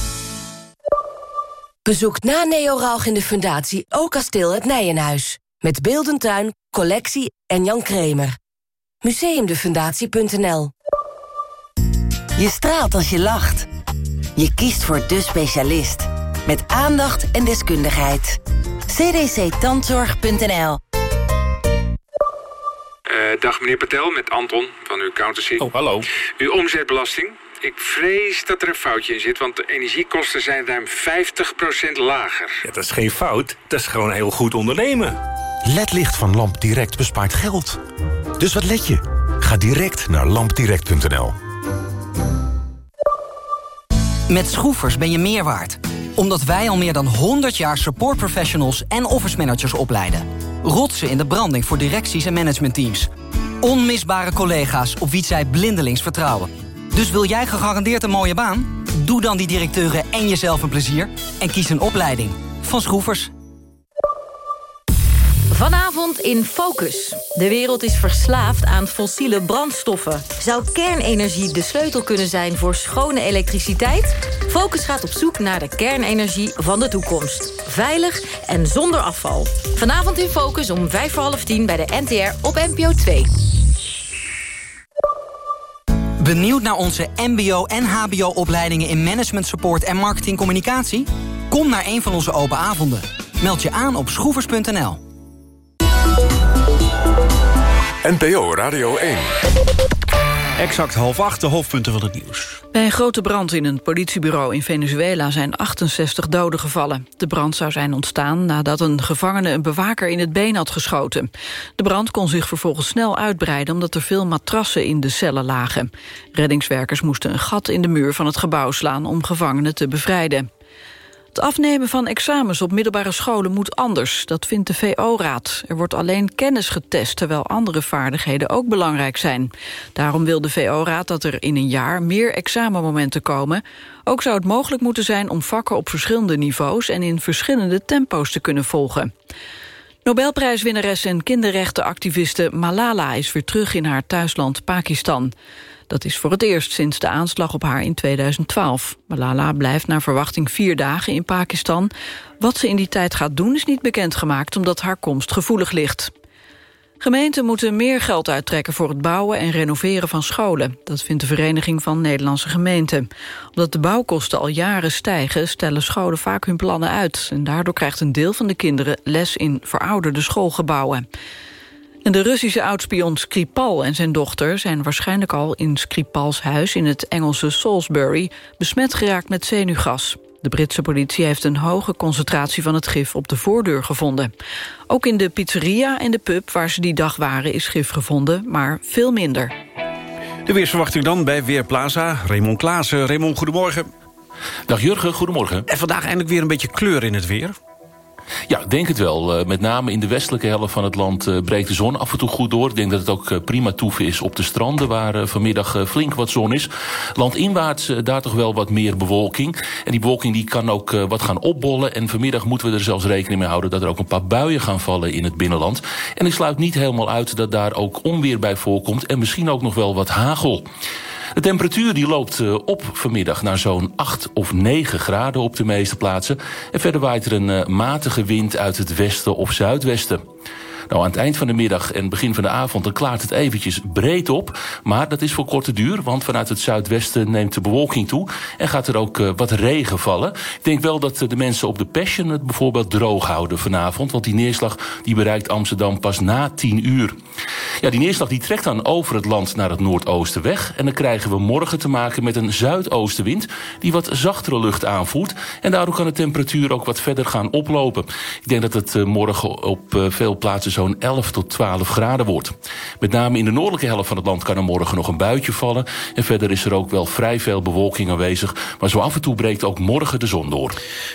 Bezoek na Neo in de Fundatie ook kasteel het Nijenhuis. Met Beeldentuin, collectie en Jan Kremer. Museumdefundatie.nl Je straalt als je lacht. Je kiest voor de specialist. Met aandacht en deskundigheid. cdctandzorg.nl uh, dag meneer Patel, met Anton van uw accountancy. Oh, hallo. Uw omzetbelasting. Ik vrees dat er een foutje in zit, want de energiekosten zijn ruim 50% lager. Ja, dat is geen fout, dat is gewoon heel goed ondernemen. LED-licht van Lamp Direct bespaart geld. Dus wat let je? Ga direct naar lampdirect.nl. Met schroefers ben je meer waard. Omdat wij al meer dan 100 jaar support professionals en office managers opleiden. Rotsen in de branding voor directies en managementteams. Onmisbare collega's op wie zij blindelings vertrouwen. Dus wil jij gegarandeerd een mooie baan? Doe dan die directeuren en jezelf een plezier en kies een opleiding. Van Schroefers. Vanavond in Focus. De wereld is verslaafd aan fossiele brandstoffen. Zou kernenergie de sleutel kunnen zijn voor schone elektriciteit? Focus gaat op zoek naar de kernenergie van de toekomst. Veilig en zonder afval. Vanavond in Focus om vijf voor half tien bij de NTR op NPO 2. Benieuwd naar onze mbo- en hbo-opleidingen in management support en marketingcommunicatie? Kom naar een van onze open avonden. Meld je aan op schroevers.nl. NPO Radio 1. Exact half acht, de hoofdpunten van het nieuws. Bij een grote brand in een politiebureau in Venezuela zijn 68 doden gevallen. De brand zou zijn ontstaan nadat een gevangene een bewaker in het been had geschoten. De brand kon zich vervolgens snel uitbreiden omdat er veel matrassen in de cellen lagen. Reddingswerkers moesten een gat in de muur van het gebouw slaan om gevangenen te bevrijden. Het afnemen van examens op middelbare scholen moet anders. Dat vindt de VO-raad. Er wordt alleen kennis getest, terwijl andere vaardigheden ook belangrijk zijn. Daarom wil de VO-raad dat er in een jaar meer examenmomenten komen. Ook zou het mogelijk moeten zijn om vakken op verschillende niveaus... en in verschillende tempo's te kunnen volgen. Nobelprijswinnares en kinderrechtenactiviste Malala is weer terug in haar thuisland Pakistan. Dat is voor het eerst sinds de aanslag op haar in 2012. Malala blijft naar verwachting vier dagen in Pakistan. Wat ze in die tijd gaat doen is niet bekendgemaakt... omdat haar komst gevoelig ligt. Gemeenten moeten meer geld uittrekken voor het bouwen en renoveren van scholen. Dat vindt de Vereniging van Nederlandse Gemeenten. Omdat de bouwkosten al jaren stijgen, stellen scholen vaak hun plannen uit. En daardoor krijgt een deel van de kinderen les in verouderde schoolgebouwen. En de Russische oudspion Skripal en zijn dochter zijn waarschijnlijk al in Skripals huis in het Engelse Salisbury besmet geraakt met zenuwgas. De Britse politie heeft een hoge concentratie van het gif op de voordeur gevonden. Ook in de pizzeria en de pub waar ze die dag waren is gif gevonden, maar veel minder. De weersverwachting dan bij Weerplaza. Raymond Klaassen. Raymond, goedemorgen. Dag Jurgen, goedemorgen. En vandaag eindelijk weer een beetje kleur in het weer. Ja, ik denk het wel. Uh, met name in de westelijke helft van het land uh, breekt de zon af en toe goed door. Ik denk dat het ook uh, prima toeven is op de stranden... waar vanmiddag flink wat zon is. Landinwaarts daar toch wel wat meer bewolking. En die bewolking die kan ook wat gaan opbollen. En vanmiddag moeten we er zelfs rekening mee houden... dat er ook een paar buien gaan vallen in het binnenland. En ik sluit niet helemaal uit dat daar ook onweer bij voorkomt... en misschien ook nog wel wat hagel. De temperatuur die loopt uh, op vanmiddag naar zo'n 8 of 9 graden op de meeste plaatsen. En verder waait er een uh, matige wind uit het westen of zuidwesten. Nou, aan het eind van de middag en begin van de avond... dan klaart het eventjes breed op. Maar dat is voor korte duur, want vanuit het zuidwesten neemt de bewolking toe... en gaat er ook uh, wat regen vallen. Ik denk wel dat de mensen op de Passion het bijvoorbeeld droog houden vanavond... want die neerslag die bereikt Amsterdam pas na 10 uur. Ja, die neerslag die trekt dan over het land naar het noordoosten weg... en dan krijgen we morgen te maken met een zuidoostenwind... die wat zachtere lucht aanvoert. En daardoor kan de temperatuur ook wat verder gaan oplopen. Ik denk dat het uh, morgen op veel plaatsen zo'n 11 tot 12 graden wordt. Met name in de noordelijke helft van het land kan er morgen nog een buitje vallen. En verder is er ook wel vrij veel bewolking aanwezig. Maar zo af en toe breekt ook morgen de zon door.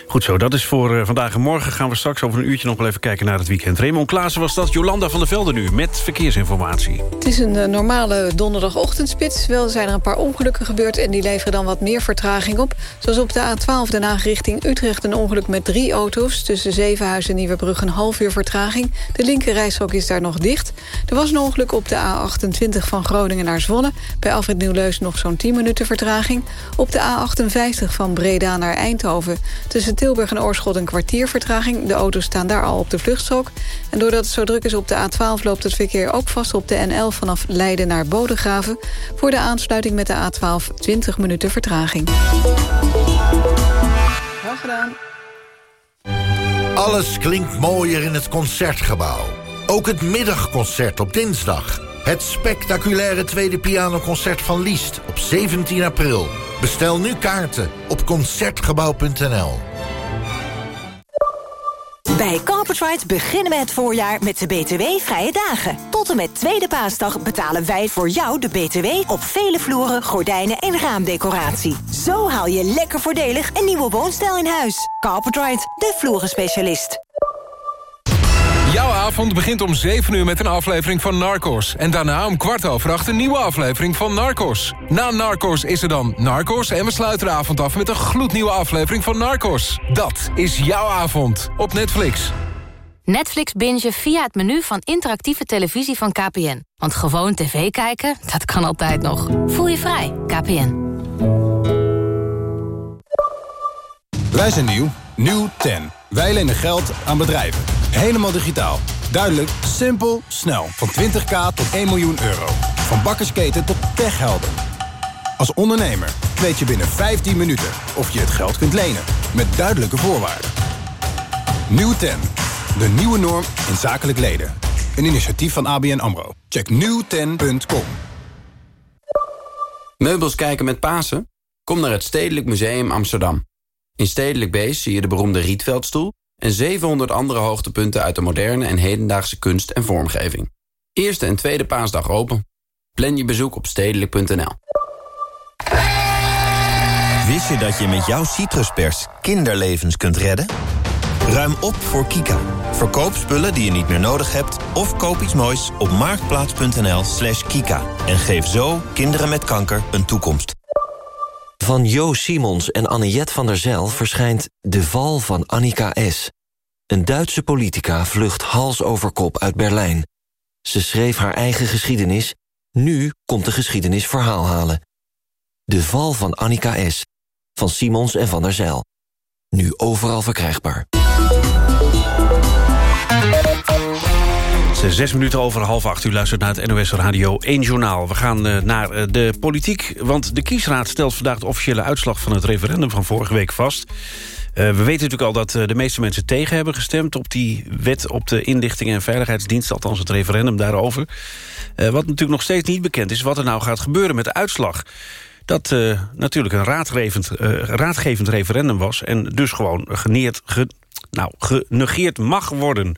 Goed zo, dat is voor uh, vandaag en morgen. Gaan we straks over een uurtje nog wel even kijken naar het weekend. Raymond Klaassen was dat, Jolanda van der Velde nu met verkeersinformatie. Het is een uh, normale donderdagochtendspits. Wel zijn er een paar ongelukken gebeurd en die leveren dan wat meer vertraging op. Zoals op de A12 Den Haag richting Utrecht een ongeluk met drie auto's. Tussen Zevenhuizen en Nieuwebrug een half uur vertraging. De linker reishok is daar nog dicht. Er was een ongeluk op de A28 van Groningen naar Zwolle. Bij Alfred Nieuwleus nog zo'n 10 minuten vertraging. Op de A58 van Breda naar Eindhoven. Tussen Tilburg en Oorschot een kwartier vertraging. De auto's staan daar al op de vluchtstrook. En doordat het zo druk is op de A12 loopt het verkeer ook vast op de N11 vanaf Leiden naar Bodegraven. Voor de aansluiting met de A12 20 minuten vertraging. Wel gedaan. Alles klinkt mooier in het Concertgebouw. Ook het middagconcert op dinsdag. Het spectaculaire tweede pianoconcert van Liest op 17 april. Bestel nu kaarten op Concertgebouw.nl. Bij Carpetride beginnen we het voorjaar met de BTW-vrije dagen. Tot en met tweede paasdag betalen wij voor jou de BTW... op vele vloeren, gordijnen en raamdecoratie. Zo haal je lekker voordelig een nieuwe woonstijl in huis. Carpetride, de vloeren specialist. Jouw avond begint om 7 uur met een aflevering van Narcos. En daarna om kwart over acht een nieuwe aflevering van Narcos. Na Narcos is er dan Narcos en we sluiten de avond af... met een gloednieuwe aflevering van Narcos. Dat is jouw avond op Netflix. Netflix binge via het menu van interactieve televisie van KPN. Want gewoon tv kijken, dat kan altijd nog. Voel je vrij, KPN. Wij zijn nieuw. Nieuw 10. Wij lenen geld aan bedrijven. Helemaal digitaal. Duidelijk, simpel, snel. Van 20k tot 1 miljoen euro. Van bakkersketen tot techhelden. Als ondernemer weet je binnen 15 minuten of je het geld kunt lenen. Met duidelijke voorwaarden. Nieuw 10. De nieuwe norm in zakelijk leden. Een initiatief van ABN AMRO. Check nieuwten.com. Meubels kijken met Pasen? Kom naar het Stedelijk Museum Amsterdam. In Stedelijk Beest zie je de beroemde Rietveldstoel... en 700 andere hoogtepunten uit de moderne en hedendaagse kunst en vormgeving. Eerste en tweede paasdag open. Plan je bezoek op stedelijk.nl. Wist je dat je met jouw citruspers kinderlevens kunt redden? Ruim op voor Kika. Verkoop spullen die je niet meer nodig hebt... of koop iets moois op marktplaats.nl slash kika. En geef zo kinderen met kanker een toekomst. Van Jo Simons en Anniet van der Zijl verschijnt De Val van Annika S. Een Duitse politica vlucht hals over kop uit Berlijn. Ze schreef haar eigen geschiedenis. Nu komt de geschiedenis verhaal halen. De Val van Annika S. Van Simons en van der Zijl. Nu overal verkrijgbaar. Zes minuten over half acht. U luistert naar het NOS Radio 1 Journaal. We gaan uh, naar uh, de politiek, want de kiesraad stelt vandaag... de officiële uitslag van het referendum van vorige week vast. We weten natuurlijk al dat de meeste mensen tegen hebben gestemd... op die wet op de inlichting en veiligheidsdienst... althans het referendum daarover. wat natuurlijk nog steeds niet bekend is... wat er nou gaat gebeuren met de uitslag dat natuurlijk een raadgevend, raadgevend referendum was... en dus gewoon geneerd, ge, nou, genegeerd mag worden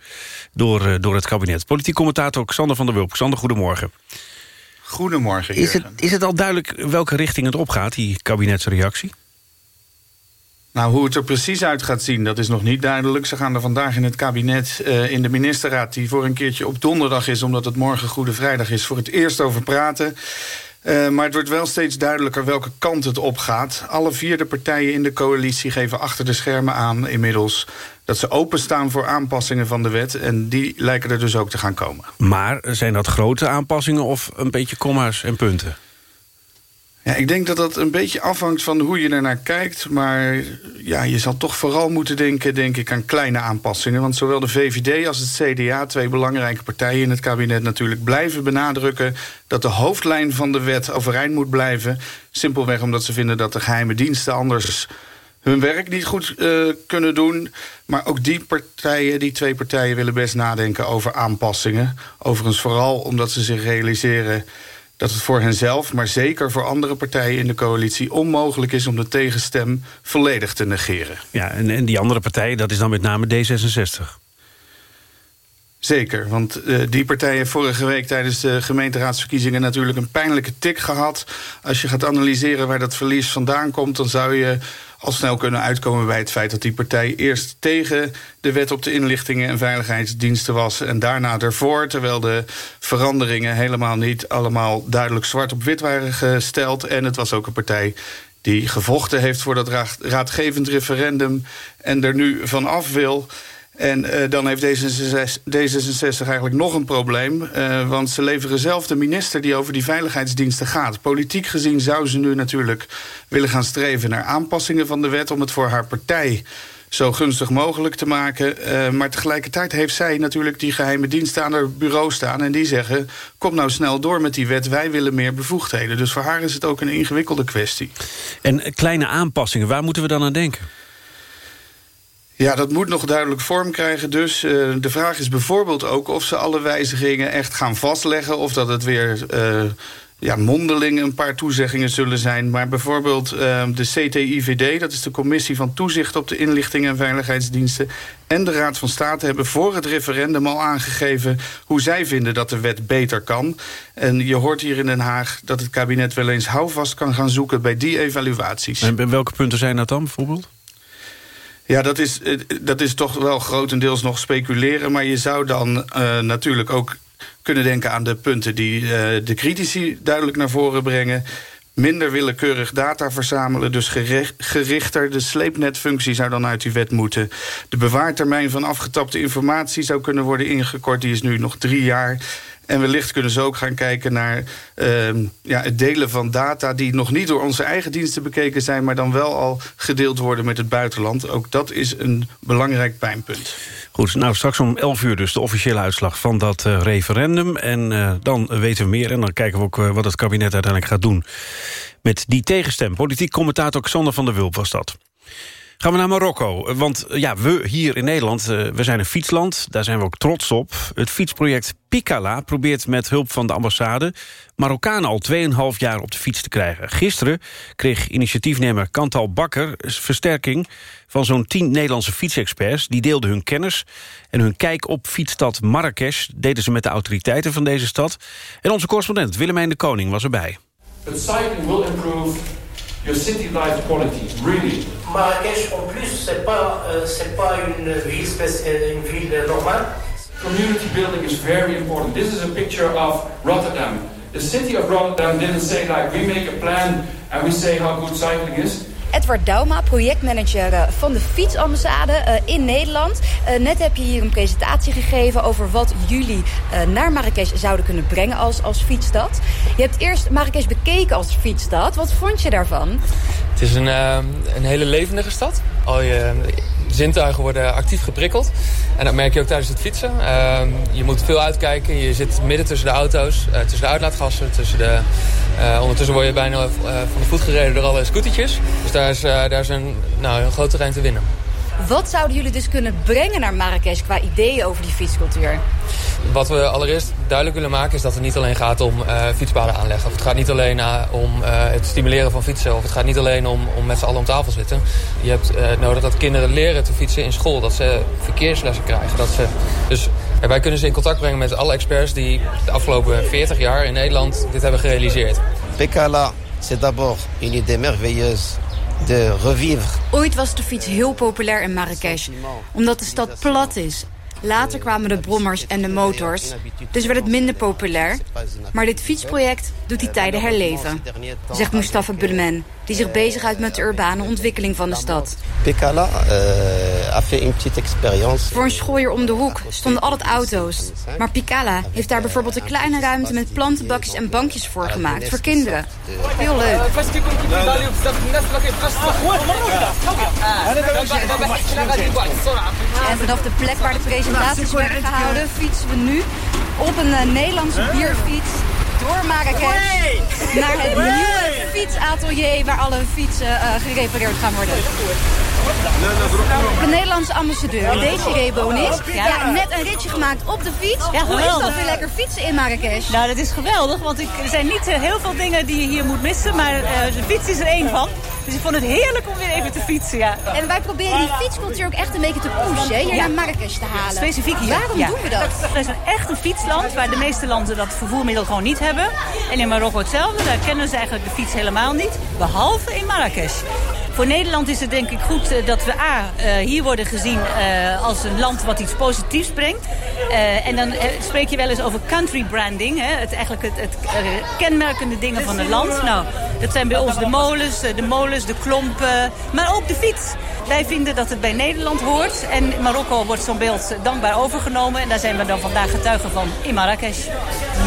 door, uh, door het kabinet. Politiek commentator Xander van der Wulp. Xander, goedemorgen. Goedemorgen, is het, is het al duidelijk welke richting het opgaat, die kabinetsreactie? Nou, hoe het er precies uit gaat zien, dat is nog niet duidelijk. Ze gaan er vandaag in het kabinet, uh, in de ministerraad... die voor een keertje op donderdag is, omdat het morgen Goede Vrijdag is... voor het eerst over praten. Uh, maar het wordt wel steeds duidelijker welke kant het opgaat. Alle vier de partijen in de coalitie geven achter de schermen aan inmiddels... dat ze openstaan voor aanpassingen van de wet. En die lijken er dus ook te gaan komen. Maar zijn dat grote aanpassingen of een beetje komma's en punten? Ja, ik denk dat dat een beetje afhangt van hoe je ernaar kijkt. Maar ja, je zal toch vooral moeten denken denk ik, aan kleine aanpassingen. Want zowel de VVD als het CDA, twee belangrijke partijen in het kabinet natuurlijk... blijven benadrukken dat de hoofdlijn van de wet overeind moet blijven. Simpelweg omdat ze vinden dat de geheime diensten anders hun werk niet goed uh, kunnen doen. Maar ook die partijen, die twee partijen, willen best nadenken over aanpassingen. Overigens vooral omdat ze zich realiseren dat het voor henzelf, maar zeker voor andere partijen in de coalitie... onmogelijk is om de tegenstem volledig te negeren. Ja, en, en die andere partij, dat is dan met name D66. Zeker, want uh, die partij heeft vorige week tijdens de gemeenteraadsverkiezingen natuurlijk een pijnlijke tik gehad. Als je gaat analyseren waar dat verlies vandaan komt, dan zou je al snel kunnen uitkomen bij het feit dat die partij eerst tegen de wet op de inlichtingen en veiligheidsdiensten was en daarna ervoor, terwijl de veranderingen helemaal niet allemaal duidelijk zwart op wit waren gesteld. En het was ook een partij die gevochten heeft voor dat raadgevend referendum en er nu van af wil. En uh, dan heeft D66, eigenlijk nog een probleem. Uh, want ze leveren zelf de minister die over die veiligheidsdiensten gaat. Politiek gezien zou ze nu natuurlijk willen gaan streven naar aanpassingen van de wet... om het voor haar partij zo gunstig mogelijk te maken. Uh, maar tegelijkertijd heeft zij natuurlijk die geheime diensten aan haar bureau staan... en die zeggen, kom nou snel door met die wet, wij willen meer bevoegdheden. Dus voor haar is het ook een ingewikkelde kwestie. En kleine aanpassingen, waar moeten we dan aan denken? Ja, dat moet nog duidelijk vorm krijgen dus. Uh, de vraag is bijvoorbeeld ook of ze alle wijzigingen echt gaan vastleggen... of dat het weer uh, ja, mondeling een paar toezeggingen zullen zijn. Maar bijvoorbeeld uh, de CTIVD, dat is de Commissie van Toezicht... op de Inlichting en Veiligheidsdiensten... en de Raad van State hebben voor het referendum al aangegeven... hoe zij vinden dat de wet beter kan. En je hoort hier in Den Haag dat het kabinet wel eens houvast kan gaan zoeken... bij die evaluaties. En welke punten zijn dat dan bijvoorbeeld? Ja, dat is, eh, dat is toch wel grotendeels nog speculeren. Maar je zou dan uh, natuurlijk ook kunnen denken aan de punten die uh, de critici duidelijk naar voren brengen. Minder willekeurig data verzamelen, dus gerichter. De sleepnetfunctie zou dan uit die wet moeten. De bewaartermijn van afgetapte informatie zou kunnen worden ingekort. Die is nu nog drie jaar. En wellicht kunnen ze ook gaan kijken naar uh, ja, het delen van data... die nog niet door onze eigen diensten bekeken zijn... maar dan wel al gedeeld worden met het buitenland. Ook dat is een belangrijk pijnpunt. Goed, nou straks om 11 uur dus de officiële uitslag van dat uh, referendum. En uh, dan weten we meer en dan kijken we ook uh, wat het kabinet uiteindelijk gaat doen... met die tegenstem. Politiek commentator Xander van der Wulp was dat. Gaan we naar Marokko. Want ja, we hier in Nederland, uh, we zijn een fietsland. Daar zijn we ook trots op. Het fietsproject Picala probeert met hulp van de ambassade... Marokkanen al 2,5 jaar op de fiets te krijgen. Gisteren kreeg initiatiefnemer Kantal Bakker versterking... van zo'n 10 Nederlandse fietsexperts. Die deelden hun kennis en hun kijk op fietsstad Marrakesh... deden ze met de autoriteiten van deze stad. En onze correspondent Willemijn de Koning was erbij. But cycling will improve your city life quality, really. Marrakech, en plus, c'est pas, euh, c'est pas une ville, une ville normale. Community building is very important. This is a picture of Rotterdam. The city of Rotterdam didn't say like, we make a plan and we say how good cycling is. Edward Dauma, projectmanager eh, van de fietsambassade eh, in Nederland. Eh, net heb je hier een presentatie gegeven over wat jullie naar Marrakesh zouden kunnen brengen als, als fietsstad. Je hebt eerst Marrakesh bekeken als fietsstad. Wat vond je daarvan? Het is een, een hele levendige stad. Al je zintuigen worden actief geprikkeld. En dat merk je ook tijdens het fietsen. Uh, je moet veel uitkijken. Je zit midden tussen de auto's, uh, tussen de uitlaatgassen. Tussen de, uh, ondertussen word je bijna uh, van de voet gereden door alle scootertjes. Dus daar is, daar is een, nou, een groot terrein te winnen. Wat zouden jullie dus kunnen brengen naar Marrakesh qua ideeën over die fietscultuur? Wat we allereerst duidelijk willen maken is dat het niet alleen gaat om uh, fietspaden aanleggen. Of het gaat niet alleen uh, om uh, het stimuleren van fietsen. Of het gaat niet alleen om, om met z'n allen om tafel zitten. Je hebt nodig dat kinderen leren te fietsen in school. Dat ze verkeerslessen krijgen. Dat ze, dus wij kunnen ze in contact brengen met alle experts die de afgelopen 40 jaar in Nederland dit hebben gerealiseerd. Pekala, c'est d'abord une idée merveilleuse de revivre. Ooit was de fiets heel populair in Marrakesh, omdat de stad plat is Later kwamen de brommers en de motors, dus werd het minder populair. Maar dit fietsproject doet die tijden herleven, zegt Mustafa Bulmen, die zich bezighoudt met de urbane ontwikkeling van de stad. Pekala uh, a fait une petite expérience. Voor een schooier om de hoek stonden altijd auto's. Maar Picala heeft daar bijvoorbeeld een kleine ruimte met plantenbakjes en bankjes voor gemaakt, voor kinderen. Heel leuk. En vanaf de plek waar de presentaties werden gehouden, fietsen we nu op een uh, Nederlandse bierfiets door Marrakesh naar het nieuwe fietsatelier waar alle fietsen uh, gerepareerd gaan worden. De Nederlandse ambassadeur, Desiree Bonis. Ja. ja, net een ritje gemaakt op de fiets. Ja, Hoe is dat weer lekker fietsen in Marrakesh? Nou, dat is geweldig, want ik, er zijn niet uh, heel veel dingen die je hier moet missen, maar uh, de fiets is er één van. Dus ik vond het heerlijk om weer even te fietsen, ja. En wij proberen die fietscultuur ook echt een beetje te pushen, hier ja. naar Marrakesh te halen. Specifiek hier. Waarom ja. doen we dat? Het is een echt een fietsland waar de meeste landen dat vervoermiddel gewoon niet hebben. En in Marokko hetzelfde, daar kennen ze eigenlijk de fiets helemaal niet. Behalve in Marrakesh. Voor Nederland is het denk ik goed uh, dat we A, uh, hier worden gezien uh, als een land wat iets positiefs brengt. en dan spreek je wel eens over country branding. Hè? Het, eigenlijk het, het kenmerkende dingen van het land. Nou, dat zijn bij ons de molens, de molens, de klompen, maar ook de fiets. Wij vinden dat het bij Nederland hoort. En in Marokko wordt zo'n beeld dankbaar overgenomen. En daar zijn we dan vandaag getuigen van in Marrakesh.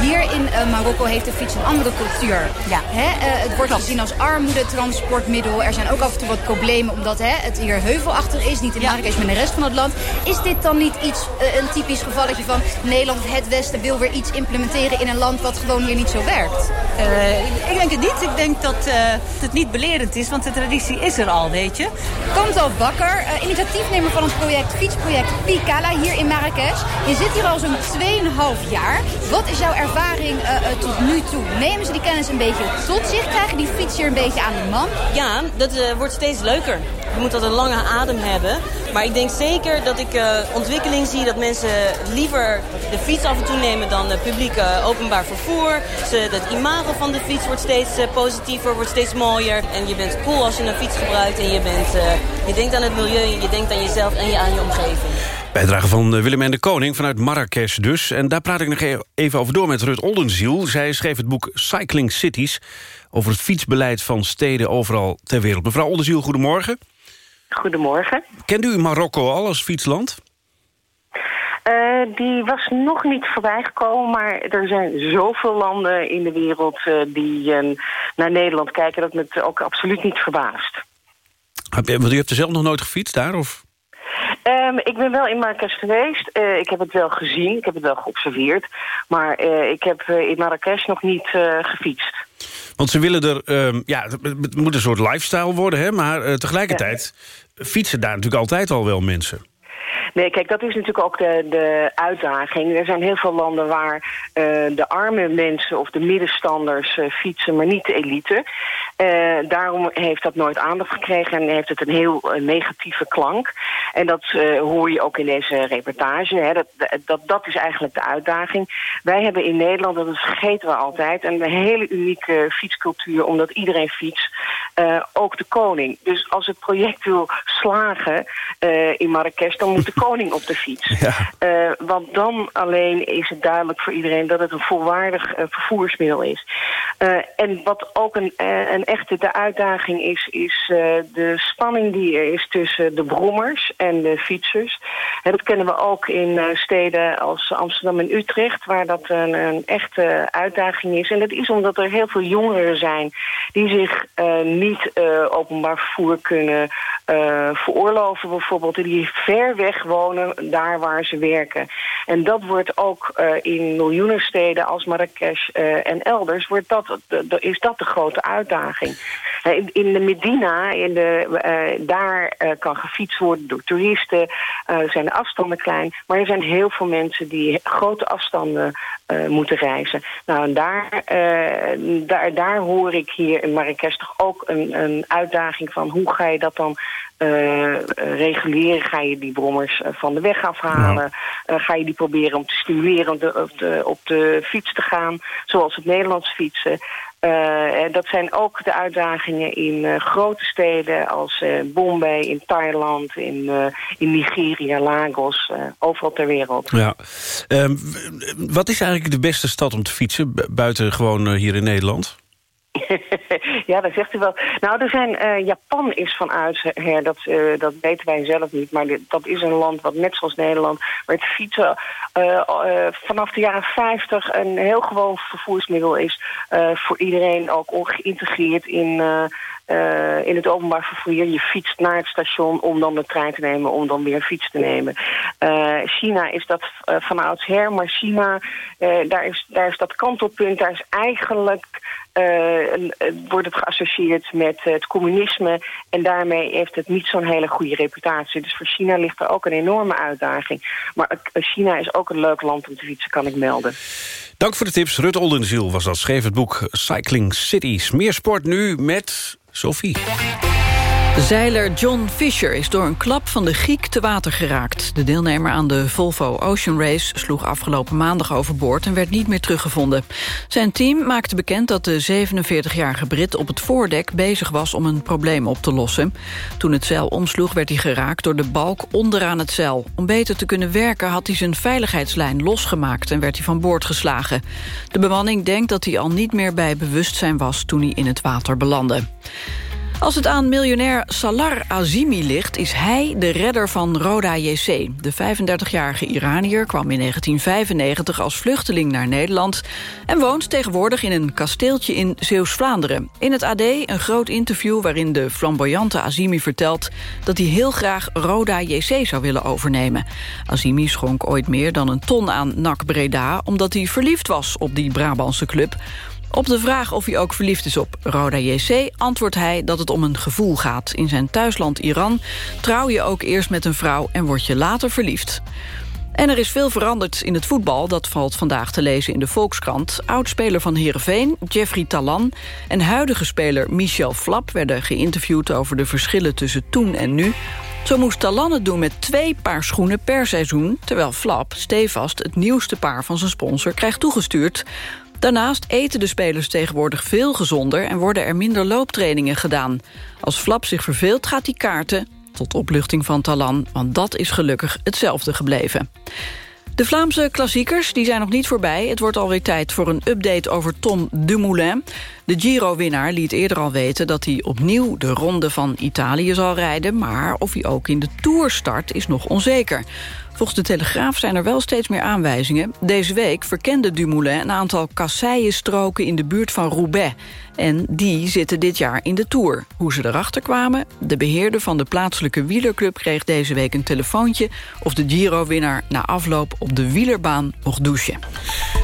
Hier in uh, Marokko heeft de fiets een andere cultuur. Ja. Hè? Uh, het wordt gezien als armoedetransportmiddel. Er zijn ook af en toe wat problemen omdat hè, het hier heuvelachtig is. Niet in. Marrakesh, maar in de rest van het land. Is dit dan niet iets, uh, een typisch gevalletje van Nederland, het Westen, wil weer iets implementeren in een land wat gewoon hier niet zo werkt? ik denk het niet. Ik denk dat het niet belerend is, want de traditie is er al, weet je. Kanto Bakker, initiatiefnemer van het project, fietsproject Picala hier in Marrakesh. Je zit hier al zo'n 2,5 jaar. Wat is jouw ervaring? eh, eh, tot nu toe? Nemen ze die kennis een beetje tot zich? Krijgen die fietser een beetje aan de man? Ja, dat eh, steeds leuker. Je moet altijd een lange adem hebben. Maar ik denk zeker dat ik eh, ontwikkeling zie dat mensen liever de fiets af en toe nemen dan uh, publiek eh, openbaar vervoer. Ze, het imago van de fiets wordt steeds eh, positiever, wordt steeds mooier. En je bent cool als je een fiets gebruikt en je, bent, eh, je denkt aan het milieu, je denkt aan jezelf en je aan je omgeving. Bijdrage van eh, Willem en de Koning vanuit Marrakesh dus. En daar praat ik nog e- even over door met Rut Oldenziel. Zij schreef het boek Cycling Cities... over het fietsbeleid van steden overal ter wereld. Mevrouw Oldenziel, goedemorgen. Goedemorgen. Kent u Marokko al als fietsland? Eh, die was nog niet voorbij gekomen, maar er zijn zoveel landen in de wereld eh, die eh, naar Nederland kijken dat me het ook absoluut niet verbaast. Heb je, want u hebt er zelf nog nooit gefietst daar? Of? Ehm, ik ben wel in Marrakesh geweest. Eh, ik heb het wel gezien, ik heb het wel geobserveerd. Maar eh, ik heb eh, in Marrakesh nog niet gefietst. Want ze willen er... ehm, ja, het, moet een soort lifestyle worden, hè? maar tegelijkertijd fietsen daar natuurlijk altijd al wel mensen. Nee, kijk, dat is natuurlijk ook de, de uitdaging. Er zijn heel veel landen waar de arme mensen of de middenstanders fietsen, maar niet de elite. Eh, daarom heeft dat nooit aandacht gekregen en heeft het een heel eh, negatieve klank. En dat eh, hoor je ook in deze reportage. Hè. Dat, dat, dat is eigenlijk de uitdaging. Wij hebben in Nederland, dat vergeten we altijd, een hele unieke fietscultuur, omdat iedereen fietst. Ook de koning. Dus als het project wil slagen in Marrakesh, dan moet de koning op de fiets. Eh, want dan alleen is het duidelijk voor iedereen dat het een volwaardig vervoersmiddel is. En wat ook een, een echte de uitdaging is, is eh, de spanning die er is tussen de brommers en de fietsers. En dat kennen we ook in eh, steden als Amsterdam en Utrecht, waar dat een, een echte uitdaging is. En dat is omdat er heel veel jongeren zijn die zich eh, niet openbaar vervoer kunnen veroorloven, bijvoorbeeld, die ver weg wonen, daar waar ze werken. En dat wordt ook in miljoenen steden als Marrakesh en elders, wordt dat, is dat de grote uitdaging. Eh, In, in de Medina, in de, eh, daar eh, kan gefietst worden door toeristen, eh, zijn de afstanden klein, maar er zijn heel veel mensen die grote afstanden moeten reizen. Nou, en daar, daar, daar hoor ik hier in Marrakesh toch ook een, een uitdaging van hoe ga je dat dan reguleren? Ga je die brommers van de weg afhalen? Ga je die proberen om te stimuleren om de, op, de, op de fiets te gaan, zoals het Nederlands fietsen? Eh, en dat zijn ook de uitdagingen in eh, grote steden als eh, Bombay, in Thailand, in, in Nigeria, Lagos, overal ter wereld. Ja. Ehm, wat is eigenlijk de beste stad om te fietsen, bu- buiten gewoon hier in Nederland? ja, dat zegt u wel. Nou, er zijn, eh, Japan is van oudsher, dat, eh, dat weten wij zelf niet... maar dat is een land wat net zoals Nederland... waar het fietsen eh, vanaf de jaren 50 een heel gewoon vervoersmiddel is... voor iedereen ook geïntegreerd in... in het openbaar vervoer. Je fietst naar het station om dan de trein te nemen, om dan weer fiets te nemen. China is dat eh, van oudsher, maar China, daar, is, daar is dat kantelpunt, daar is eigenlijk, wordt het geassocieerd met het communisme en daarmee heeft het niet zo'n hele goede reputatie. Dus voor China ligt er ook een enorme uitdaging. Maar eh, China is ook een leuk land om te fietsen, kan ik melden. Dank voor de tips. Rut Oldenziel was dat, schreef het boek Cycling Cities. Meer sport nu met Sophie. Zeiler John Fisher is door een klap van de Griek te water geraakt. De deelnemer aan de Volvo Ocean Race sloeg afgelopen maandag overboord... en werd niet meer teruggevonden. Zijn team maakte bekend dat de 47-jarige Brit op het voordek bezig was... om een probleem op te lossen. Toen het zeil omsloeg werd hij geraakt door de balk onderaan het zeil. Om beter te kunnen werken had hij zijn veiligheidslijn losgemaakt... en werd hij van boord geslagen. De bemanning denkt dat hij al niet meer bij bewustzijn was... toen hij in het water belandde. Als het aan miljonair Salar Azimi ligt, is hij de redder van Roda JC. De 35-jarige Iranier kwam in 1995 als vluchteling naar Nederland... en woont tegenwoordig in een kasteeltje in Zeeuws-Vlaanderen. In het AD een groot interview waarin de flamboyante Azimi vertelt... dat hij heel graag Roda JC zou willen overnemen. Azimi schonk ooit meer dan een ton aan NAC Breda... omdat hij verliefd was op die Brabantse club... Op de vraag of hij ook verliefd is op Roda JC... antwoordt hij dat het om een gevoel gaat. In zijn thuisland Iran trouw je ook eerst met een vrouw... en word je later verliefd. En er is veel veranderd in het voetbal. Dat valt vandaag te lezen in de Volkskrant. Oudspeler van Heerenveen, Jeffrey Talan... en huidige speler Michel Flap werden geïnterviewd... over de verschillen tussen toen en nu. Zo moest Talan het doen met twee paar schoenen per seizoen... terwijl Flap stevast het nieuwste paar van zijn sponsor krijgt toegestuurd. Daarnaast eten de spelers tegenwoordig veel gezonder... en worden er minder looptrainingen gedaan. Als Flap zich verveelt gaat hij kaarten tot opluchting van Talan, want dat is gelukkig hetzelfde gebleven. De Vlaamse klassiekers die zijn nog niet voorbij. Het wordt alweer tijd voor een update over Tom Dumoulin. De Giro-winnaar liet eerder al weten dat hij opnieuw de ronde van Italië zal rijden... maar of hij ook in de Tour start is nog onzeker. Volgens de Telegraaf zijn er wel steeds meer aanwijzingen. Deze week verkende Dumoulin een aantal kasseienstroken in de buurt van Roubaix. En die zitten dit jaar in de Tour. Hoe ze erachter kwamen? De beheerder van de plaatselijke wielerclub kreeg deze week een telefoontje... of de Giro-winnaar na afloop op de wielerbaan mocht douchen.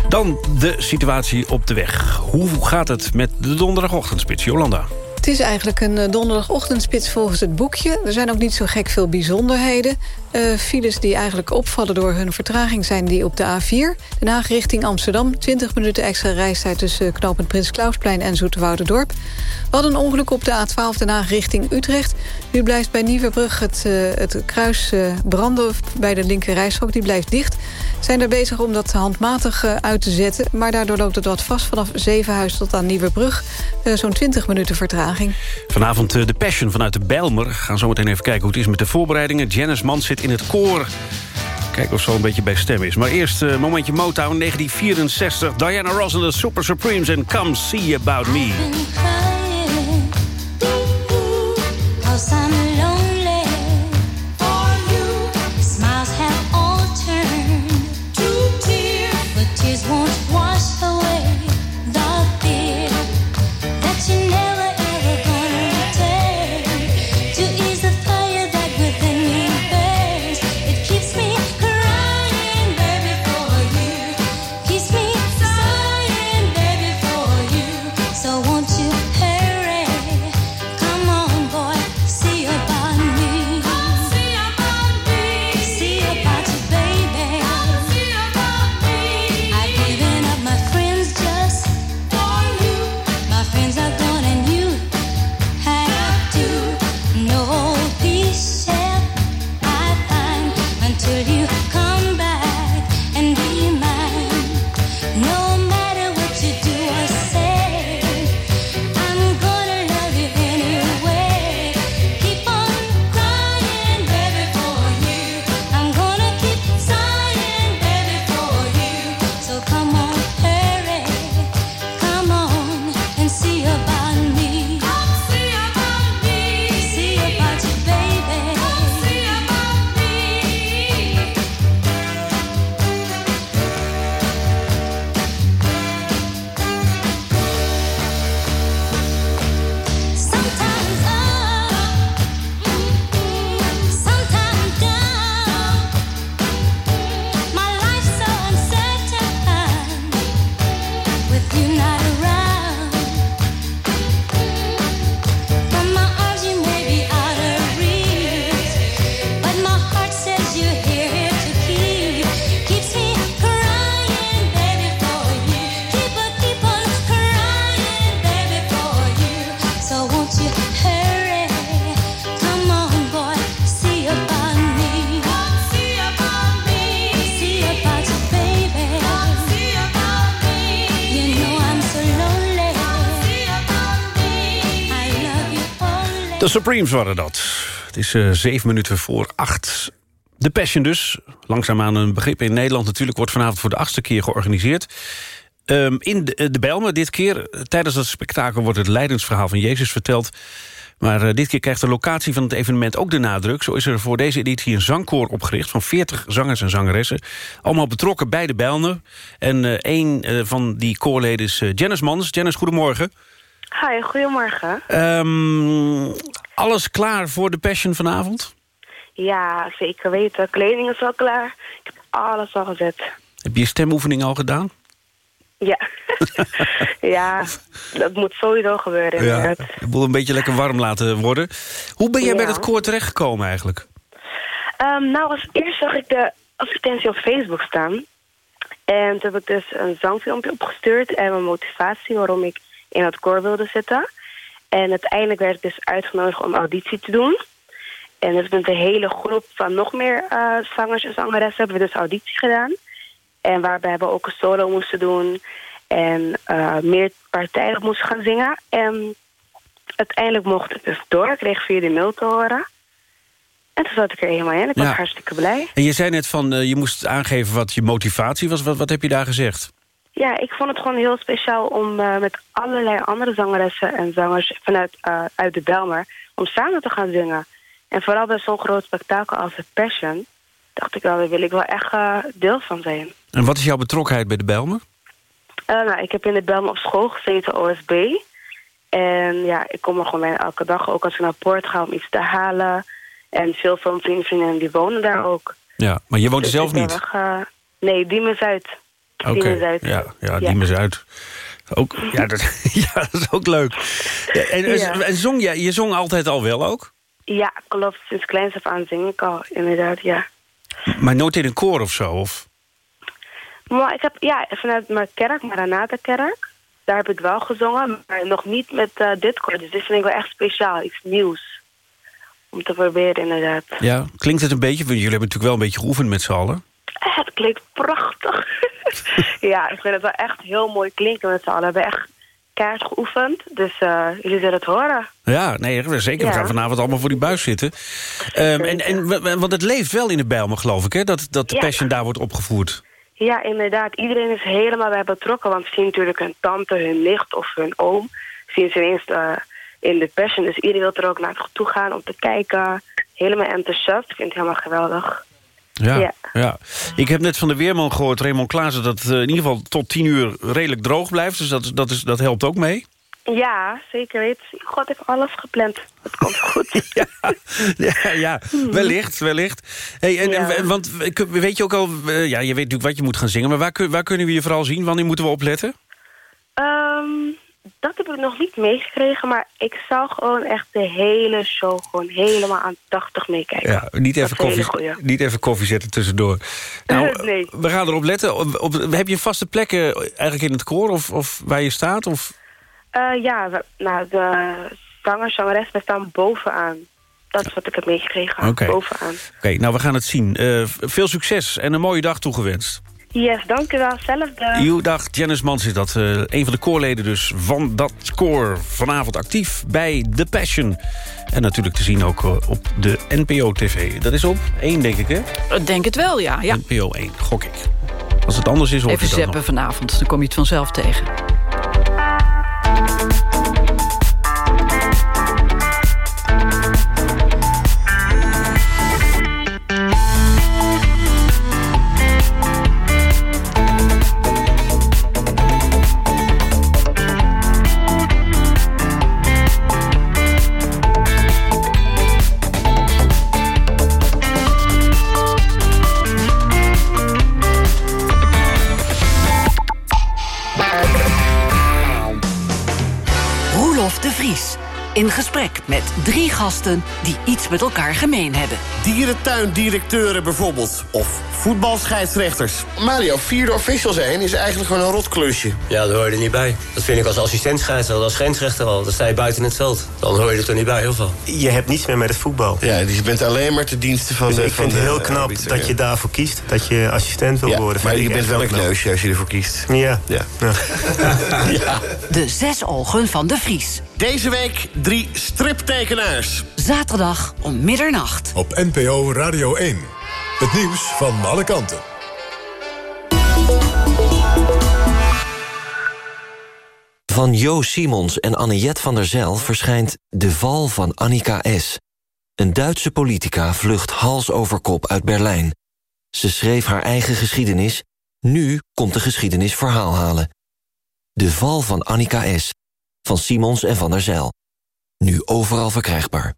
Dan de situatie op de weg. Hoe gaat het met de donderdagochtendspits, Jolanda? Het is eigenlijk een eh, donderdagochtendspits volgens het boekje. Er zijn ook niet zo gek veel bijzonderheden. Uh, files die eigenlijk opvallen door hun vertraging zijn die op de A4. Den Haag richting Amsterdam. 20 minuten extra reistijd tussen knooppunt Prins Klausplein en Zoeterwouderdorp. We hadden een ongeluk op de A12 Den Haag richting Utrecht. Nu blijft bij Nieuwebrug het, uh, het kruis uh, branden bij de linker. Die blijft dicht. Zijn er bezig om dat handmatig uit te zetten. Maar daardoor loopt het wat vast vanaf Zevenhuis tot aan Nieuwebrug. Zo'n 20 minuten vertraging. Vanavond de Passion vanuit de Bijlmer. Gaan zo meteen even kijken hoe het is met de voorbereidingen. Janice Mans zit in het koor. Kijken of zo een beetje bij stem is. Maar eerst uh, momentje Motown 1964. Diana Ross en de Super Supremes en Come See About Me. De Supremes waren dat. Het is uh, zeven minuten voor acht. De Passion dus. Langzaamaan een begrip in Nederland natuurlijk... wordt vanavond voor de achtste keer georganiseerd. Um, in de, de Bijlmer dit keer. Tijdens dat spektakel wordt het leidensverhaal van Jezus verteld. Maar uh, dit keer krijgt de locatie van het evenement ook de nadruk. Zo is er voor deze editie een zangkoor opgericht... van 40 zangers en zangeressen. Allemaal betrokken bij de Bijlmer. En uh, een van die koorleden is Janice Mans. Janice, goedemorgen. Hi, goedemorgen. Um, alles klaar voor de Passion vanavond? Ja, zeker weten. Kleding is al klaar. Ik heb alles al gezet. Heb je je stemoefening al gedaan? Ja. ja, dat moet sowieso gebeuren. Ja, de boel een beetje lekker warm laten worden. Hoe ben jij ja. bij dat koor terechtgekomen eigenlijk? Um, nou, als eerst zag ik de advertentie op Facebook staan. En toen heb ik dus een zangfilmpje opgestuurd en mijn motivatie waarom ik in het koor wilde zitten. En uiteindelijk werd ik dus uitgenodigd om auditie te doen. En dus met een hele groep van nog meer uh, zangers en zangeressen hebben we dus auditie gedaan. En waarbij we ook een solo moesten doen en uh, meer partijdig moesten gaan zingen. En uiteindelijk mocht ik dus door. Ik kreeg via de mail te horen. En toen zat ik er helemaal in. Ik was hartstikke blij. En je zei net van, uh, je moest aangeven wat je motivatie was. Wat, wat heb je daar gezegd? Ja, ik vond het gewoon heel speciaal om uh, met allerlei andere zangeressen en zangers vanuit uh, uit de Belmer om samen te gaan zingen. En vooral bij zo'n groot spektakel als The Passion dacht ik wel, daar wil ik wel echt uh, deel van zijn. En wat is jouw betrokkenheid bij de Belmer? nou, ik heb in de Belmer op school gezeten, OSB. En ja, ik kom er gewoon bijna elke dag, ook als ik naar Poort ga om iets te halen. En veel van mijn vrienden die wonen daar ook. Ja, maar je woont er dus zelf niet? Weg, nee, Diemen-Zuid. Oké, okay. ja, ja, Diemen-Zuid. Ook, ja, dat, ja, dat is ook leuk. Ja, en, ja. en zong je, je zong altijd al wel ook? Ja, klopt. Sinds kleins af aan zing ik al, inderdaad, ja. Maar nooit in een koor of zo? Of? Maar ik heb, ja, vanuit mijn kerk, Maranatha-kerk. Daar heb ik wel gezongen, maar nog niet met uh, dit koor. Dus dit vind ik wel echt speciaal, iets nieuws. Om te proberen, inderdaad. Ja, klinkt het een beetje? Want jullie hebben natuurlijk wel een beetje geoefend met z'n allen. Het klinkt prachtig. ja, ik vind het wel echt heel mooi klinken met z'n allen. We hebben echt kaart geoefend. Dus uh, jullie zullen het horen. Ja, nee, zeker. Ja. We gaan vanavond allemaal voor die buis zitten. Um, en, en, want het leeft wel in de Bijlmer, geloof ik, hè? Dat, dat de ja. Passion daar wordt opgevoerd. Ja, inderdaad. Iedereen is helemaal bij betrokken. Want ze zien natuurlijk hun tante, hun nicht of hun oom. Zien ze ineens uh, in de Passion. Dus iedereen wil er ook naartoe gaan om te kijken. Helemaal enthousiast. Ik vind het helemaal geweldig. Ja, ja, ja. Ik heb net van de weerman gehoord, Raymond Klaassen... dat het in ieder geval tot tien uur redelijk droog blijft. Dus dat, dat, is, dat helpt ook mee. Ja, zeker weten. God heeft alles gepland. Het komt goed. ja, ja, ja, wellicht, wellicht. Hey, en, ja. en, want weet je ook al... Ja, je weet natuurlijk wat je moet gaan zingen... maar waar, waar kunnen we je vooral zien? Wanneer moeten we opletten? Um, dat heb ik nog niet meegekregen, maar ik zou gewoon echt de hele show gewoon helemaal aan 80 meekijken. Ja, niet even, koffie, niet even koffie zetten tussendoor. Nou, nee. we gaan erop letten. Op, op, heb je vaste plekken eigenlijk in het koor of, of waar je staat? Of? Uh, ja, we, nou, de zanger, zangeres, we staan bovenaan. Dat is wat ik heb meegekregen, okay. bovenaan. Oké, okay, nou we gaan het zien. Uh, veel succes en een mooie dag toegewenst. Yes, dank u wel. Zelfde. Uw dag, Janice Mans is dat. Uh, een van de koorleden dus van dat koor. Vanavond actief bij The Passion. En natuurlijk te zien ook uh, op de NPO-TV. Dat is op 1, denk ik, hè? Ik denk het wel, ja. ja. NPO 1, gok ik. Als het anders is, hoor Even zeppen vanavond, dan kom je het vanzelf tegen. In gesprek met drie gasten die iets met elkaar gemeen hebben. Dierentuindirecteuren bijvoorbeeld. Of voetbalscheidsrechters. Mario, vierde official zijn is eigenlijk gewoon een rotklusje. Ja, daar hoor je er niet bij. Dat vind ik als assistent scheidsrechter, als grensrechter al. Dan sta je buiten het veld. Dan hoor je er toch niet bij, heel veel. Je hebt niets meer met het voetbal. Ja, dus je bent alleen maar te diensten van dus de ik vind het heel knap arbiter, dat ja. je daarvoor kiest. Dat je assistent wil ja, worden. Maar je bent wel een kneusje als je ervoor kiest. Ja. Ja. ja. ja. De zes ogen van de Vries. Deze week drie striptekenaars. Zaterdag om middernacht. Op NPO Radio 1. Het nieuws van alle kanten. Van Jo Simons en Anniette van der Zijl verschijnt De Val van Annika S. Een Duitse politica vlucht hals over kop uit Berlijn. Ze schreef haar eigen geschiedenis. Nu komt de geschiedenis verhaal halen. De Val van Annika S. Van Simons en van der Zijl. Nu overal verkrijgbaar.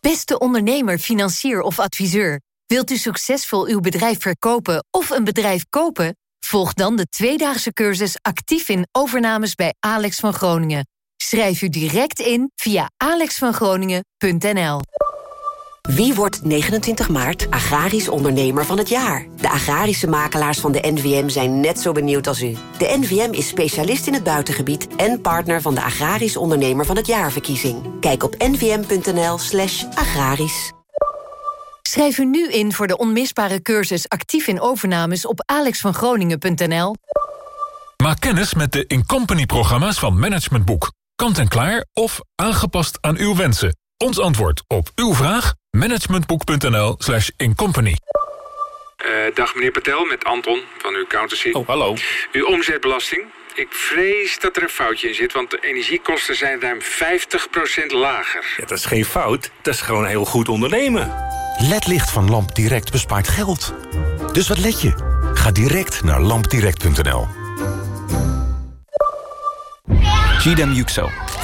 Beste ondernemer, financier of adviseur. Wilt u succesvol uw bedrijf verkopen of een bedrijf kopen? Volg dan de tweedaagse cursus actief in overnames bij Alex van Groningen. Schrijf u direct in via alexvangroningen.nl. Wie wordt 29 maart agrarisch ondernemer van het jaar? De agrarische makelaars van de NVM zijn net zo benieuwd als u. De NVM is specialist in het buitengebied en partner van de agrarisch ondernemer van het jaarverkiezing. Kijk op nvm.nl slash agrarisch. Schrijf u nu in voor de onmisbare cursus actief in overnames op alexvangroningen.nl. Maak kennis met de Incompany-programma's van Management Boek. Kant en klaar of aangepast aan uw wensen. Ons antwoord op uw vraag? managementboek.nl slash incompany. Uh, dag meneer Patel, met Anton van uw accountancy. Oh, hallo. Uw omzetbelasting. Ik vrees dat er een foutje in zit, want de energiekosten zijn ruim 50% lager. Ja, dat is geen fout, dat is gewoon heel goed ondernemen. LED-licht van Lamp Direct bespaart geld. Dus wat let je? Ga direct naar lampdirect.nl. Gidem Yüksel,